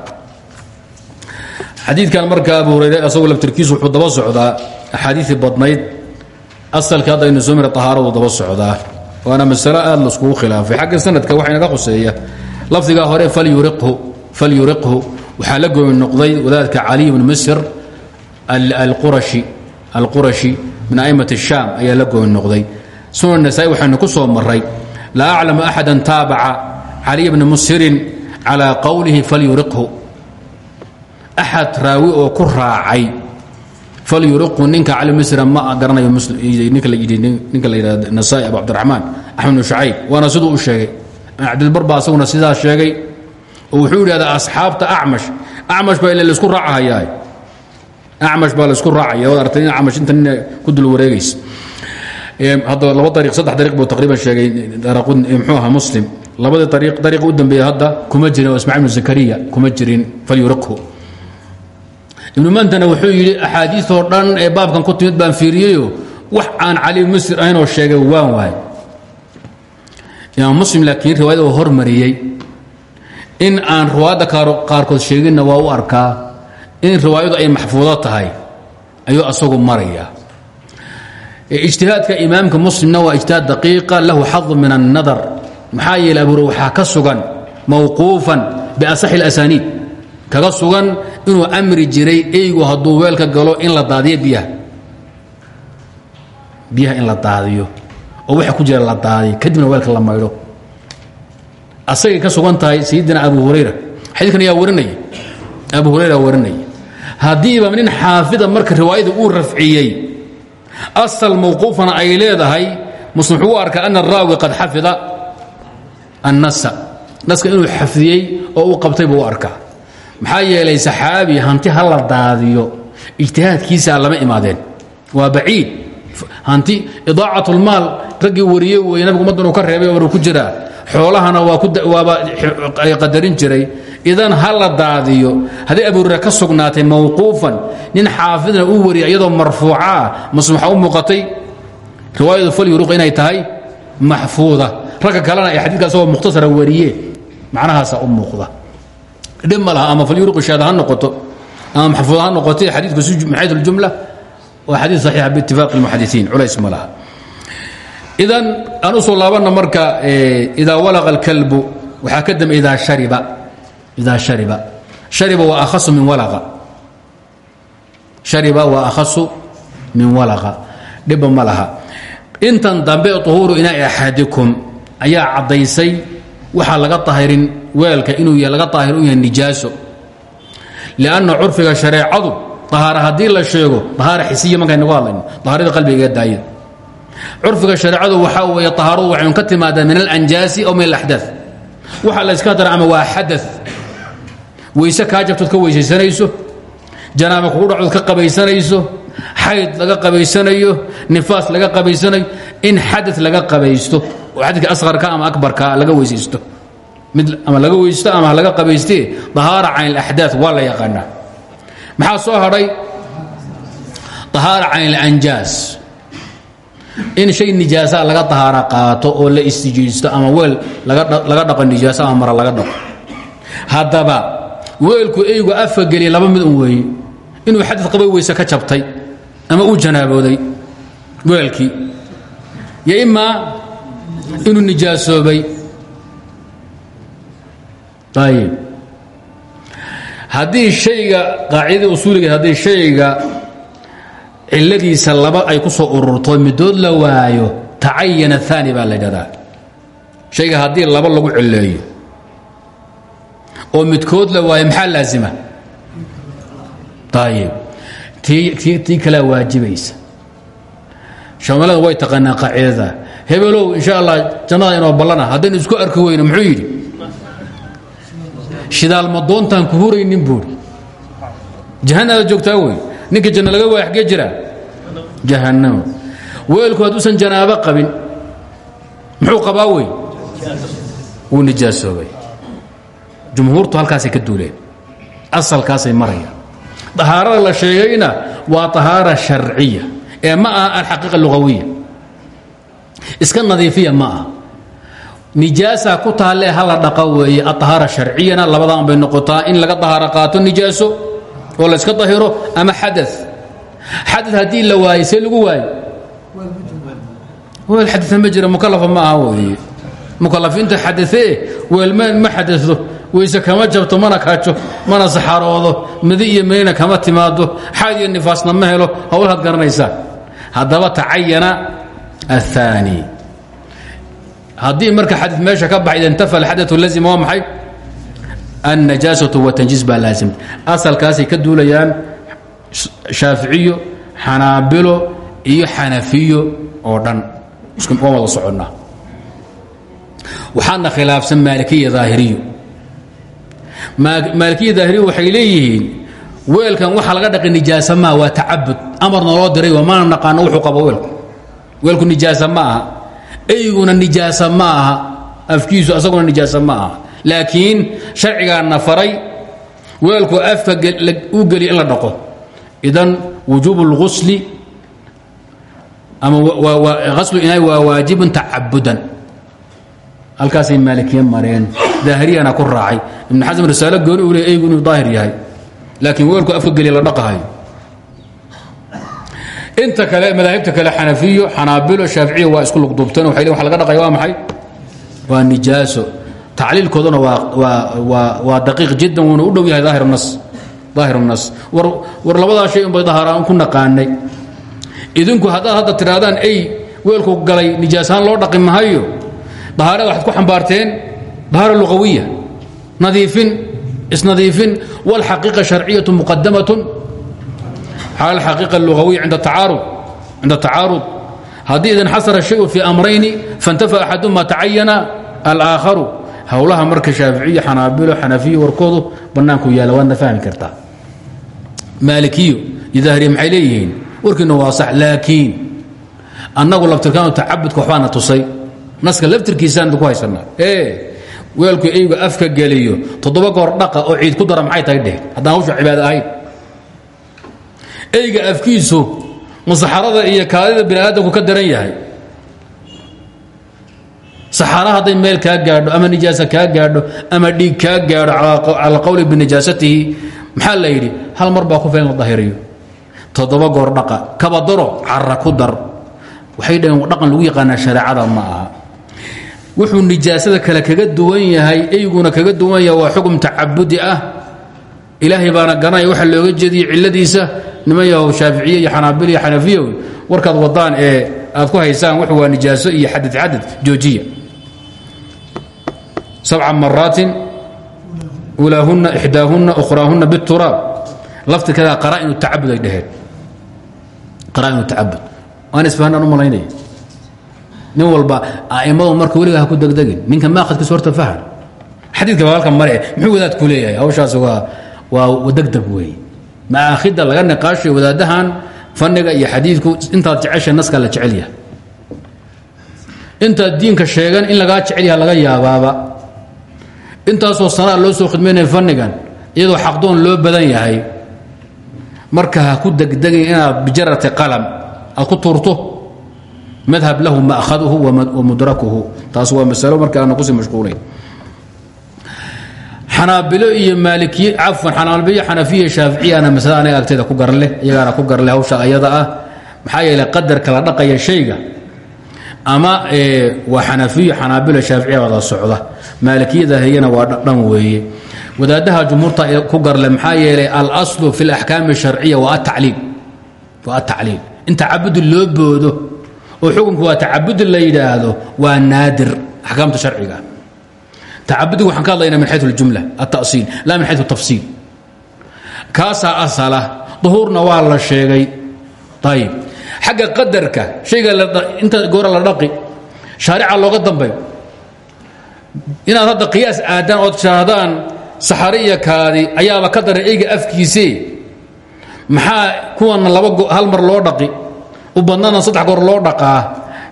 xadiidkan markaa abu hurayre asagoo laftirkiisu wuxuu daba socdaa axaadiiii badnayd. Asalka hadda aynu soo mara daba socdaa. Waana masalo aad laiskugu khilaafay. Xagga sanadka waxaa inaga khuseeya lafdigaa hore falyuriqhu waxaa la goomi noqday wadaadka caliy ibn misr alqurashi min aimmat shaam ayaa la goomi noqday. Sunan nasaa-i ku soo maray laa aclamu axadan taabaca caliy bna musirin calى qowlihi falyuriqhu axad raawi oo ku raacay falyuriqhu ninka cali misra ma garanayo ninka la yidhahdo nasaa-i abu cabdiraxmaan axmed bnu shacayb waana siduu u sheegay cabdilbar baa asaguna sidaa sheegay wuxuu yidhahdaa asxaabta acmash acmash baa ila la isku raacahayaa acmash baa la isku raacaya waad artay in inta nin ku dul wareegaysa hadda laba dariiq saddex dariiq buu taqriiban sheegay muxuu ahaa muslim labadii ariiq dariiqa u dambeeya hadda kuma jirin oo ismaciil zakariya kuma jirin falyuriqhu ibnu mantana wuxuu yidhi axaadiioo dhan ee baabkan ku timid baan fiiriyeyo wax aan cali musir ahaynoo sheegay waan waay imaam muslim laakiin riwaayada uu hormariyey in aan riwaayadda qaarkood sheeginna waa u arkaa in riwaayadu ay maxfuudo tahay ayuu asagu maraya ijtihaadka imaamka muslimna waa ijtihaad daqiiqa lahu xadu min الnadar maxaa yeele abuure waxaa ka sugan mawquufan biasaxi اlasaniid kaga sugan inuu amri jiray eygu hadduu weelka galo in la daadiyo biyaha. Biyaha in la daadiyo oo waxa ku jira la daadiyo kadibna weelka la maydho. Asagay ka sugan tahay sayidina abu hurayra. Xadiidkan ayaa warinaya abu hurayra warinaya haddiiba nin xaafida marka riwaayada uu rafciyey asal mawquufana ay leedahay muslim wuxuu u arkaa ana araawi qad xafida annasa. Naska inuu xafdiyey oo uu qabtay buu u arkaa. Maxaa yeelay saxaabi hanti ha daadiyo ijtihaadkiisaa lama imaadeen. Waa baciid. Hanti idaacatlmaal raggii wariyey wey nabigu ummaddan uu ka reebay war ku jiraa. Xoolahana waaba ay qadarin jiray. Idan ha daadiyo hadday abuurira ka sugnaatay mawquufan nin xaafidna uu wariya iyadoo marfuucaa mase waxaa u muuqatay. Inay tahay maxfuuda ragga kalena ay xadiidka asagoo mukhtasara wariyee. Macnahaasa u muuqda. Dhib laha ama falyuriqishaada ha noqoto ama maxfuud ha noqotee xadiidku si maxaytuljumla waa xadiid saxiixa biitifaaqi lmuxadisiin culays ma laha. Idan aan u soo marka idaa walaqa alkalbu waxaa ka dambe idaa shariba idaa shariba. Shariba waa akhasu min walaqa. Shariba waa akhasu min walaqa. Dhibba laha. Intan dambe uhuuru inaa axadikum ayaa caddaysay waxaa laga tahirin weelka inuu laga taahir u yahay nijaaso. Lianna curfiga shareecadu ahaara haddii la sheego ahaara xisiya markaynagu hadlayno ahaarada qalbiga iga daaya. Curfiga shareecadu waxaa weeye ahaaradu waxay ka timaadaa min alanjaasi aw min alaxdaa waxa la yska dara ama waa xada weyse kaa jabtood ka weysaysanayso janaaba kugu dhacdood ka qabaysanayso xayd laga qabaysanayo nifaas laga qabaysanayo in xada laga qabaysto oo xadadka asqarka ama akbarka laga weysaysto. Mid ama laga weysto ama laga qabaystee dahaara can alaxdaa waa la yaqaanaa. Maxaa soo hadhay dahaara can alanjaas. In shay nijaasaa laga dahaara qaato oo la istijaysto ama weel laga dhaqo nijaaso ama mara laga dhaqo. Haddaba weelku eygu afa geliya laba mid un weeye inuu xadad qabay weyse ka jabtay ama uu janaabooday weelkii. Yo imaa inuu nijaasoobay ayib haddii shayga qaacidada usuuliga haddii shayga ciladiisa laba ay ku soo ururto midood la waayo tacayana aani baa la dhahdaa shayga haddii laba lagu cileeyo oo midkood la waayo maxaa laazima? Ayib tii kalea waajibaysa shamalada way taqaanaa qaacidada hebelow insha allah jannada inoo ballana. Haddaynu isku arki weyno muxuu yidhi? Shidaal ma doontaan ku huraynin buuri. Jahannada joogtaa wey. Ninka janno laga waaya xgee jira? Jahannamo. Weelku hadduusan janaabo qabin muxuu qabaa wey? Wuu nijaasoobay jumhuurtu halkaasay ka duuleen. Asalkaasay marayaan. Dahaarada la sheegayna waa طahaara sharciya ee ma aha alxaqiiqa lugawiya iska nadiifiya ma aha. Nijaasa ku taalle hala dhaqa weeye aطahaara sharciyana labadan bay noqotaa in laga dahaaro qaato nijaaso oo la yska dahiro ama xada xada haddii la waayo lagu waayo? Weel xadaan ma jira ma aha weeye. Mukalafiinta xadaee weelmaan ma xadado weyse kama jabto mana kaajo mana saxaroodo madi iyo kama timaado xayd iyo ma helo hawlhaad garanaysaan haddaba tacayana aلثaani haddii marka xadii meesha ka baxay intafa alxadau lazima waa maxay annajaasaةu watanjiis baa laasimta asalkaasay ka duulayaan shaaficiyo xanaabilo iyo xanafiyo oo dhan waan wada soconnaa waxaadna khilaafsan maalikiya daahiriyo maalikiya daahiriyo waxay leeyihiin weelkan waxa laga dhaqi nijaasa maa waa tacabud amar naloo diray waa mana naqaano wuxuu qabo weelku weelku nijaasa ma aha eyguna nijaasa ma aha afkiisu asaguna nijaasa ma aha laakiin sharcigaana faray. Weelku afka u geli in la dhaqo. Idan wujuub اlgusli ama aslu inaay waa waajibun tacabudan halkaasay maalikiye mareen. Daahiriyana ku raacay. Ibn xasm risaalo gooni u le eygu inuu laakiin weelku afka geli la dhaqahayo inta kale madaahibta kale xanafiyo xanaabilo shaaficiya waa isku lugduubteen waxay lein wa laga dhaqaya waa maxay? Waa nijaaso. Tacliilkooduna waa daqiiq jiddan wuuna u dhow yahay daahir nas. War labadaa shay un bay dahaaraan ku naqaanay. Idinku haddaad hadda tidhaahdaan ey weelku galay nijaasahaan loo dhaqi mahayo. Dahaarada waxaad ku xambaarteen dahaara luqawiya nadiifin isnadiifin. Wاlxaqiiqa sharciyatu muqadamatun cala alxaqiiqa اlugawiya cinda tacaarud haddii idin xasara shayu fii amrayni faاntafa axaduma tacayana alآakharu howlaha marka shaaficiyo xanaabilo xanafiyo warkoodu bannaanku yaalla waadna fahmi kartaa maalikiyo iyo dahriya maxay leeyihiin warkiina waa sax laakiin annagu laftirkaanu tacabudka waxbaana tusay naska laftirkiisaan idinku haysanaa ee weelku eygu afka geliyo toddoba goor dhaqa oo ciid ku dara maxay tahay dheh haddaan hawsha cibaado ahayn eyga afkiisu masaxarada iyo kaadida bini aadamku ka daran yahay. Saxaara hadday meel kaa gaadho ama nijaasa kaa gaadho ama dhiig kaa gaadho cala qowli binijaasatihi maxaa la yidhi? Hal mar baa ku filan la dahiriyo toddoba goor dhaqa kaba daro cara ku dar. Waxay dhaheen dhaqan lagu yaqaanaa shareecada ma aha. Wuxuu nijaasada kale kaga duwan yahay eyguna kaga duwan yahay waa xukm tacabudi ah ilaahay baana garanaya waxa looga jeediyey ciladiisa niman yahow shaaficiye iyo xanaabil iyo xanafiyow warkaad wadaan ee aad ku haysaan wuxu waa nijaaso iyo xadad xadad joojiya. Sabca maraatin ulaahunna ixdaahunna ukhraahunna bituraab laftirkeeda qaraa'inu tacabud ay dhaheen. Qaraa'inu tacabud. Waan isfahanaan u malaynaya. Nin walba a'immadu marka weligaa ha ku degdegin ninka maaqadkiisa horta fahan xadiidka baa halkan mare muxuu wadaad ku leeyahay? Hawshaas waa waa degdeg weeye maakhida laga niqaashayo wadaadahan fanniga iyo xadiidku intaad jecesha naska la jecel yahay. Intaad diinka sheegan in lagaa jecel yaha laga yaabaaba. Intaasoo sanaa loo soo khidmaynaya fannigan iyadoo xaqdoon loo badan yahay. Marka ha ku degdegin inaad bijarati qalam aad ku tuurto. Madhab lahu ma'haduhu wa mudrakuhu. Taas waa masalo marka aana ku sii mashquulayn xanaabilo iyo maalikiy cafwan xanaabilo xanafiya shaaficiyana masalada anaga agteeda ku garleh iyagaana ku garleh hawsha ayada ah. Maxaa yeeley qadarka la dhaqaya shayga. Ama waa xanafiyo xanaabilo shaaficiya wada socda. Maalikiyada hayana waa dhan weeye. Wadaadaha jumhuurta ku garle maxaa yeeley alaslu fi laxkaami sharciya waa atacliim waa atacliim in tacabudi loo boodo oo xukunku waa tacabudi la yidhaahdo waa naadir axkaamta sharciga tacabudiga waxaan ka hadlaynaa min xayu اljumla altasiil laa min xayu tafsiil. Kaasaa asala duhuurna waa la sheegay. Ayib xagga qadarka shayga inta goora la dhaqi shaarica looga dambayo. Inaad hadda qiyaas aadaan ood shaahdaan saxare iyo kaadi ayaaba ka daray eyga afkiisee. Maxaa kuwana laba hal mar loo dhaqi? U badnana saddex goor loo dhaqaa?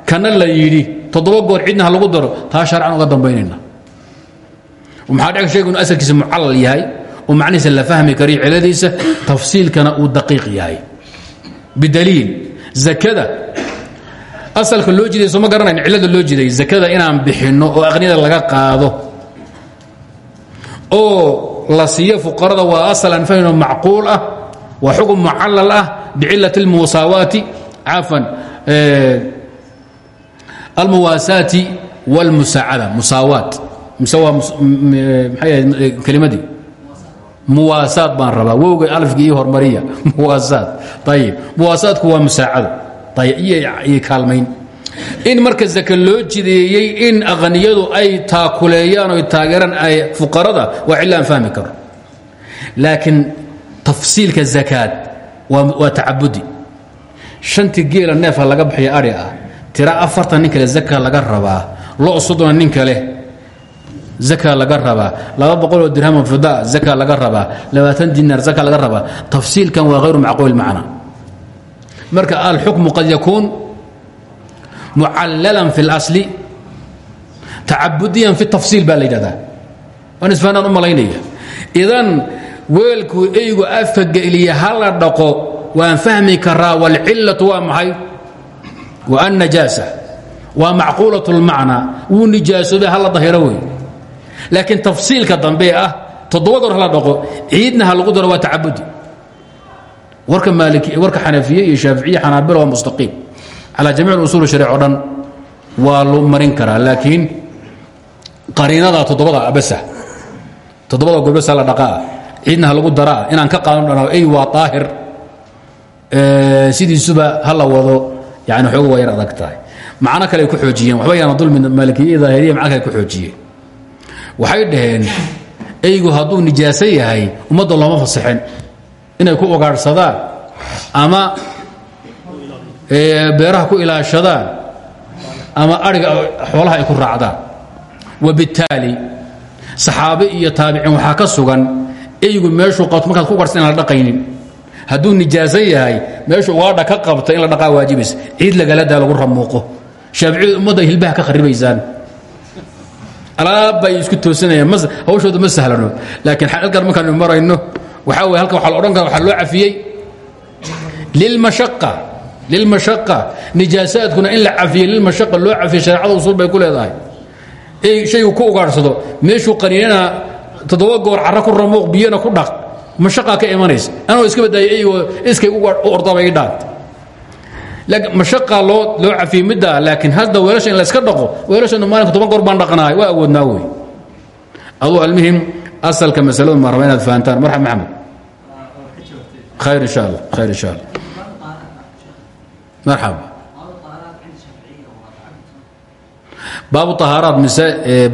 Kana la yidhi toddoba goor cidna ha lagu daro? Taa shaarcan uga dambaynayna dhec shaygu inu asalkiisa mucallal yahay oo macnihiisa la fahmi kariyo ciladiisa tafsiilkana uu daqiiq yahay. Bidaliil zakada. Asalka loo jiday soo ma garanayn cillada loo jiday zakada inaan bixinno oo aqniyada laga qaado. Oo la siiyo fuqarada waa asal aan fahmino macquul ah waa xukun mucallal ah bicilat اlmusaawaati cafan almuwaasaati wاlmusaacada musaawaat mise waa maxay kelimadii. Muwaasaad baan rabaa. Wowga alfki iyo hormariya. Muwaasaad. Ayib muwaasaadku waa musaacado iyo kaalmayn. In marka zaka loo jideeyey in aqniyadu ay taakuleeyaan o taageeraan ay fuqarada waa cilla fahmi karo. Laakiin tafsiilka zakaad waa tacabudi. Shantii geela neefa laga bixiya ari ah. Tira afartan nin kale laga rabaa. Lo soddona nin kale zaka laga rabaa laba boqoloo dirhamo fida zaka laga rabaa labaatan dinaar zaka laga rabaa tafsiilkan waa hayru macquul macna marka alxukmu qad yakuun mucallalan fi اlasli tacabudiyan fi tafsiil baa la yidhahdaa waan isfahanaan u malaynaya idan weelkuu eygu afka geliya ha la dhaqo waan fahmi karaa wاlcilatu waa maxay wa annajaasa waa macquulaة اlmacnaa wuu nijaasoobay hala dahiro wey laakiin tafsiilka dambe ah toddoba goor hala dhaqo ciidna lagu daro waa tacabudi. Warka maaliki warka xanafiye iyo shaaficiye xanaabila waa mustaqiim. Calaa jamiic usul shariic o dhan waa lu marin karaa laakiin qariinada toddobada abasa. Toddobada gorbasa la dhaqaa ciidna lagu daraa inaan ka qaadan dhana ey waa daahir. Sidiisuba ha la wado yani xooga waa yar adag kale ku xoojiyeen waxba yaana dulmi maalikiya daahiriya macno kale ku xoojiyeen waxay dhaheen eygu hadduu nijaaso yahay ummadda looma fasixin. Inay ku ogaadhsadaan ama beeraha ku ilaashadaan ama ariga xoolaha ay ku raacdaan. Wabittaali saxaabe iyo taabiciin waxaa ka sugan eygu meeshuu qabto markaad ku qarsan in la dhaqaynin. Hadduu nijaaso yahay meeshuu ugaadha ka qabta in la dhaqaa waajibaysa ciid lagala daa lagu ramuuqo. Shaaficiyadu ummadda hilbaha ka kharibaysaan alaabbay isku toosanayaan hawshooda ma sahlano. Laakiin halkan markaanu marayno waxaa wey halkan waa odhan kara waxaa loo cafiyey. Lilmashaqa nijaasaadkuna in la cafiye lilmashaqa loo cafiye shareecada usul bay ku leedahay. Shaygu ku ugaadhsado meeshuu qaniinana toddoba goor carro ku ramuuq biyana ku dhaq. Mashaqaa ka imanaysa. Anoo iska badaayay iskay u ordaba i dhaant mashaqaa loo loo cafiyey middaa laakiin hadda weelasha in la iska dhaqo weelashana maalinka toban goor baan dhaqanahay waa awoodnaa wey aduu almuhim asalka masaladu maan raba inaad fahantaan marxab maxamed khayr insha allah khayr insha allah marxaba baabu طahaaraat mise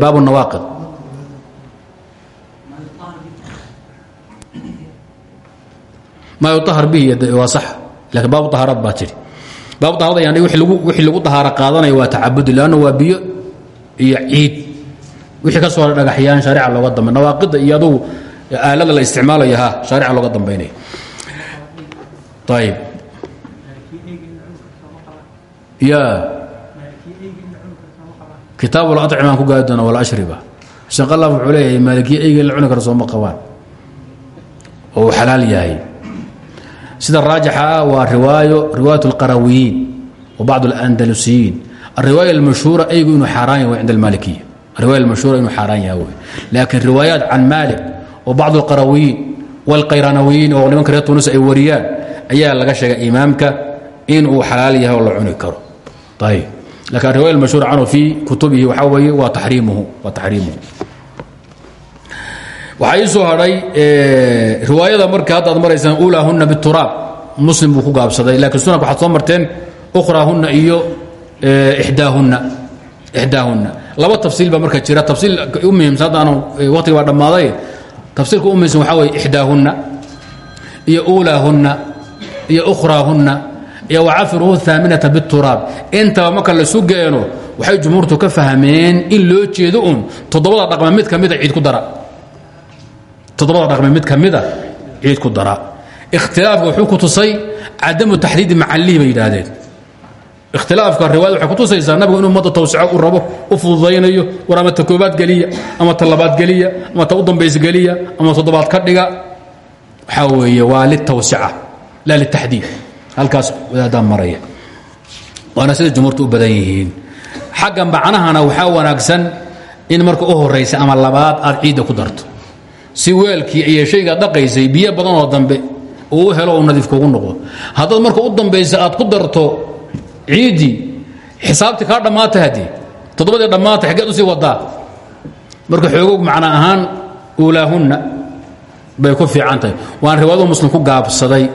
baabu nawaaqid ma yuطahar bihi waa sax lakin baabu طahaaraat baa tidhi baab dahaadayaan wixii lagu dahaaro qaadanaya waa tacabudi leanna waa biyo iyo ciid. Wixii ka soo hora dhagaxyaan shaarica looga dambay nawaaqida iyo adugu aalada la isticmaalayo ha shaarica looga dambaynaya ayib ya. Kitaab alacmaan ku gaari doona walashriba shanqalaaf wuxuu leeyahay maalikiya eyga in la cuni kara sooma qabaan. Oo uu xalaal yahay sida raajixa ah waa riwaayo riwaayat اlqarawiyiin wa bacd اlandalusiyiin alriwaaya اlmashhuura eygu inuu xaaraan yahay cinda almaalikiya riwaya almashhuura inuu xaaraan yahay wey laakiin riwaayaat can maalik wa bacd اlqarawiyiin wاlqayranawiyiin oo nimanka reer tunis ay wariyaan ayaa laga sheegay imaamka in uu xalaal yahay oo la cuni karo ayb lakin riwaya almashhuur canhu fii kutubihi waxaa weeye waa taxriimuhu waa taxriimuhu waxaa ii soo hadhay riwaayada marka hadda ad maraysaan ulaahunna bituraab. Muslim buu ku gaabsaday lakiin sunanka waxaad soo marteen ukhraahunna iyo daahunna ixdaahunna laba tafsiil baa marka jira. Tafsiil u muhiimsan hadda aanu waqtiga baa dhammaaday. Tafsiilka u muhiimsan iyo ulaahunna iyo ukhraahunna iyo wacafiruhu haaminata bituraab. Intaba marka lasu geeno waxay jumhuurtu ka fahmeen in loo jeedo un toddobada dhaqme mid ka mida ciid ku dara toddobada dhaqme mid ka mida ciid ku dara. Ikhtilaafka wuxuu ku tusay cadamu taxdiidi macallihi bay yidhaahdeen. Ikhtilaafka riwaayad waxay ku tusaysaa nabigu inuu ummadda tawsico u rabo u fududaynayo war ama ta koobaad geliya ama ta labaad geliya ama ta u dambays geliya ama toddobaad ka dhiga. Waxaa weeye waa litawsica laa litaxdiid halkaas wadaaddaa maraya. Waana sida jumhuurtu u badan yihiin. Xagga macnahana waxaa wanaagsan in marka u horaysa ama labaad aad ciidda ku darto si weelkii iyo shaygaad dhaqaysay biyo badan oo dambe uu u helo uu nadiif kugu noqdo. Haddaad marka u dambaysa aad ku darto ciiddii xisaabtii kaa dhammaatay haddii toddobadii dhammaatay xaggeed u sii wadaa marka xoogog macno ahaan uulaahunna bay ku fiican waan riwaayadu muslim ku gaabsaday.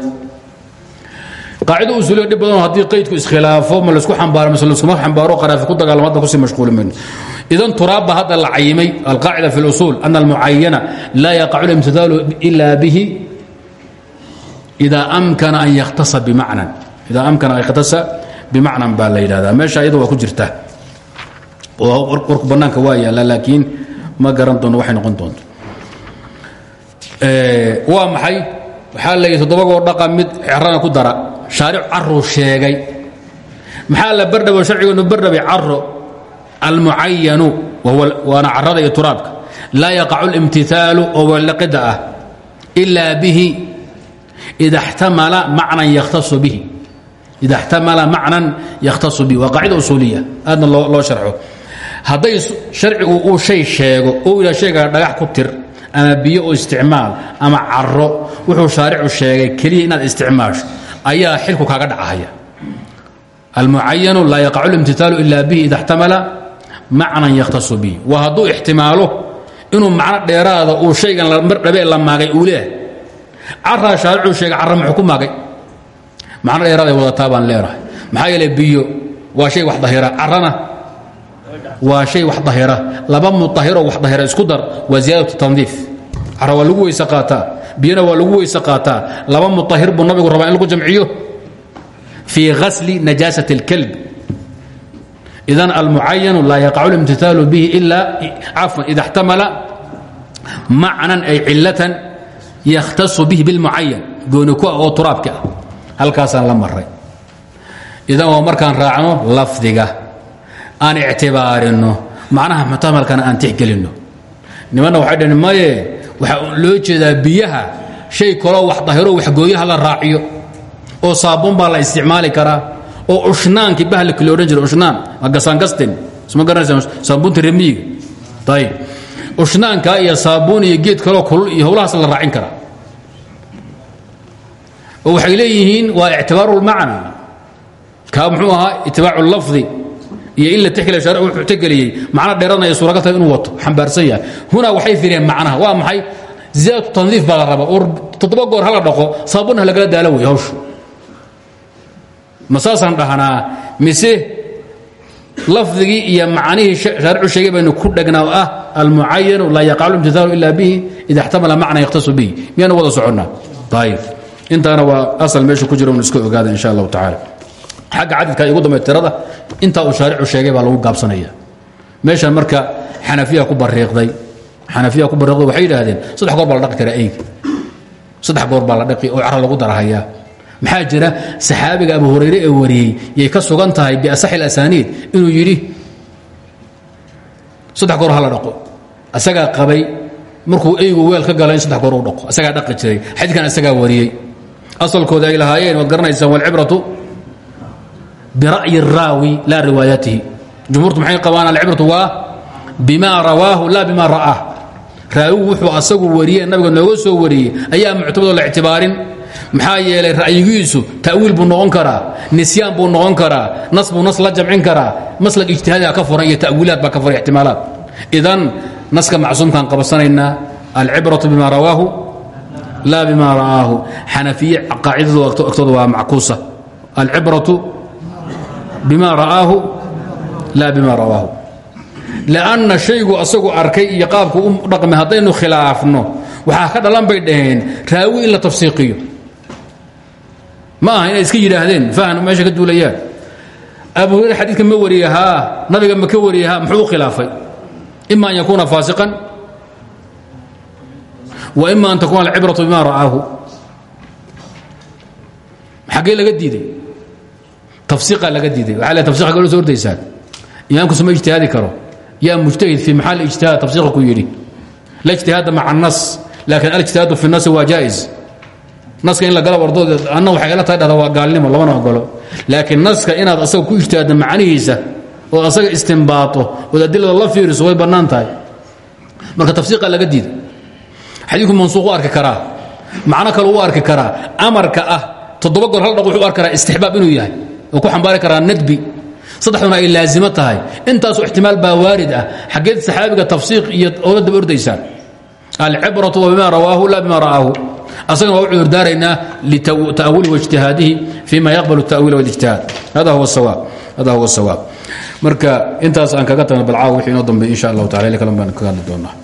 Qaacido usuuliya dhib badanoo haddii iskhilaafo ma la isku xambaaro mise laiskuma xambaaro qaraafi ku dagaalamo hadda ku sii mashquuli idan turaabba hadda la cayimay alqaacida fi اlusuul ana almucayana laa yaqacu اlimtidaalu ila bihi ida amkana an yakhtasa bimacnan. Ida amkana an yakhtasa bimacnan baa la yidhahdaa. Meesha iyada waa ku jirta. Oo warku bannaanka waa laakiin ma garan doono waxay noqon doonto. Waa maxay? Waxaa la yidhi toddobagoo dhaqa mid cerana ku dara. Shaaric caruu sheegay. Maxaa la bardhabo sharcigeenu bardhabay caro almucayanu waana carada iyo turaabka. Laa yaqacu اlimtiaalu oo weelliqida ah ila bihi ida xtamala macnan yakhtasu bihi. Ida xtamala macnan yakhtasu bihi. Waa qaacida usuuliya aadna loo sharxo. Hadday sharcigu uu shay sheego ou ila shaygaa dhagax ku tir ama biyo oo isticmaal ama caro wuxuu shaaricu sheegay keliya inaad isticmaasho ayaa xilku kaaga dhacahaya. Almucayanu laa yaqacu اlimtiaalu ila bihi macnan yakhtaصu bihi waa hadduu ixtimaalo inuu macno dheeraada uu shaygan mar dhabe la maagay uu leehay caraa shaaricuu sheegay carra muxuu ku maagay? Macno dheeraaday wadataa baan leenahay maxaa yeele biyo waa shay wax dahira. Carrana waa shay wax dahira. Laba mudahiroo wax dahira isku dar waa ziyaadatu tandiif. Carra waa lagu weyse qaataa. Biyona waa lagu weyse qaataa. Laba mudahir buu nabigu rabaa in lagu jamciyo. Fii ghasli najaasati اlkalb idan almucayanu laa yaqacu اlimtitaalu bihi ila cafwan ida اxtamala macnan ay cilatan yakhtasu bihi bilmucayan gooni ku ah oo turaabka ah. Halkaasaan la maray idan waa markaan raacno lafdiga aan ictibaarinno macnaha muxtamalkana aan tixgelinno. Nimanna waxay dhaheen maye waxaa loo jeedaa biyaha shay kaloo wax dahiro wax gooyaha la raaciyo oo saabuun baa la isticmaali karaa oo ushnaankii bahalki lo odhan jira ushnaan. Gasaangastin isma garanaysa saabuunta remiyiga ayib ushnaanka iyo saabuun iyo geed kaloo kulul iyo howlahaas la raacin karaa. Oo waxay leeyihiin waa ictibaaru اlmacna kaa muxuu ahaa itibaacu lafdi. Iyo in la tixgeliya shar wuxuu tixgeliyey. Macno dheeranaya suuragal tahay inuu wato. Xambaarsan yahay. Hunaa waxay fireen macnaha. Waa maxay? Ziyaadatu tandiif baa la rabaa. Oo toddoba goor hala dhaqo saabuunha lagala daalo wey hawshu ma saasaan dhahnaa? Mise lafdigii iyo macnihii shaaricu sheegay baynu ku dhagnaa oo ah almucayanu laa yaqacu imtihaalu ila bihi ida اxtamala macna yakhtasu bihi. Miyaanu wada soconnaa? Ayib intaana waa asal meesha ku jira un iska ogaada insha allahu tacaala. Xagga cadadka igu dambe tirada intaa uu shaaricu sheegay baa lagu gaabsanaya. Meeshan marka xanafiya ku bariiqday xanafiya ku bariiqday waxay yidhaahdeen saddex goor baa la dhaqi karaa eyga saddex goor baa la dhaqi oo cara lagu darahayaa maxaa jira saxaabiga abu hurayre ee wariyey yay ka sugan tahay biasaxi اlasaniid inuu yidhi saddex goor ha la dhaqo asagaa qabay markuu eygu weel ka gala in saddex goor u dhaqo asagaa dhaqi jiray xadiidkan asagaa wariyey asalkooda ay lahaayeen waad garanaysaan walcibratu bira'yi الraawi laa riwaayatihi jumhuurtu maxay qabaan alcibratu waa bima rawaahu laa bima ra'aah raawigu wuxuu asagu wariyey nabiga nooga soo wariyey ayaa muctamadoo la ictibaarin maxaa yeelay ra'yigiisu ta'wiil buu noqon karaa nisyaan buu noqon karaa nas buu nas la jamcin karaa maslak ijtihaadiga ka furan iyo ta'wiilaad baa ka furan ixtimaalaad. Idan naska macsuumkaan qabsanaynaa alcibratu bima rawaahu laa bima ra'aahu. Xanafiye qaacidadu agtooda waa mackuusa. Alcibratu bima ra'aahu laa bima rawaahu lanna shaygu asagu arkay iyo qaabku u dhaqmay haddaynu khilaafno waxaa ka dhalan bay dhaheen raawi in la tafsiiqiyo ma aha inay iska yidhaahdeen. Fahn meesha ka duulayaan abu hurayra xadiidka ma wariye nabiga ma ka wariye haa khilaafay? Ima an yakuuna faasiqan. Wa ima an takuuna alcibratu bima ra'aahu. Xaggee laga diiday. Tafsiqa laga diiday. Waxa le tafsiqa galo so ordaysaan imaamku suma ijtihaadi karo. Yaa mujtahid fii maxal ijtihaad tafsiqa ku yidhi. La ijtihaada maca annas laakiin alijtihaadu fi nasi waa jaa'is naska in la gala wardood anna waxay ila tahay dhahda waa gaalnimo lamana ogolo laakiin naska inaad asaga ku ijtihaadda macnihiisa oo asaga istinbaato ood adilada la fiiriso way bannaan tahay. Marka tafsiiqa laga diida xadiidku mansuuq u arki karaa macno kale u arki karaa amarka ah toddoba goor hal dhaq wuxuu u arki karaa istixbaab inuu yahay oo ku xambaari karaa nadbi. Saddexduna ay laazimo tahay. Intaasu ixtimaal baa waarid ah. Xaggeed saxaabiga tafsiiq iyo oola daba ordaysaan. Alcibratu wa bima rawaahu la bima ra'aahu asagana waa u cudurdaaraynaa lita'wili waijtihaadihi fi ma yaqbal tawiil wاlijtihaad hada huwa اsawaab marka intaas aan kaga tagna balcaaw wixii inoo dambeey insha allahu taala il kalan baan kaga hadli doonaa.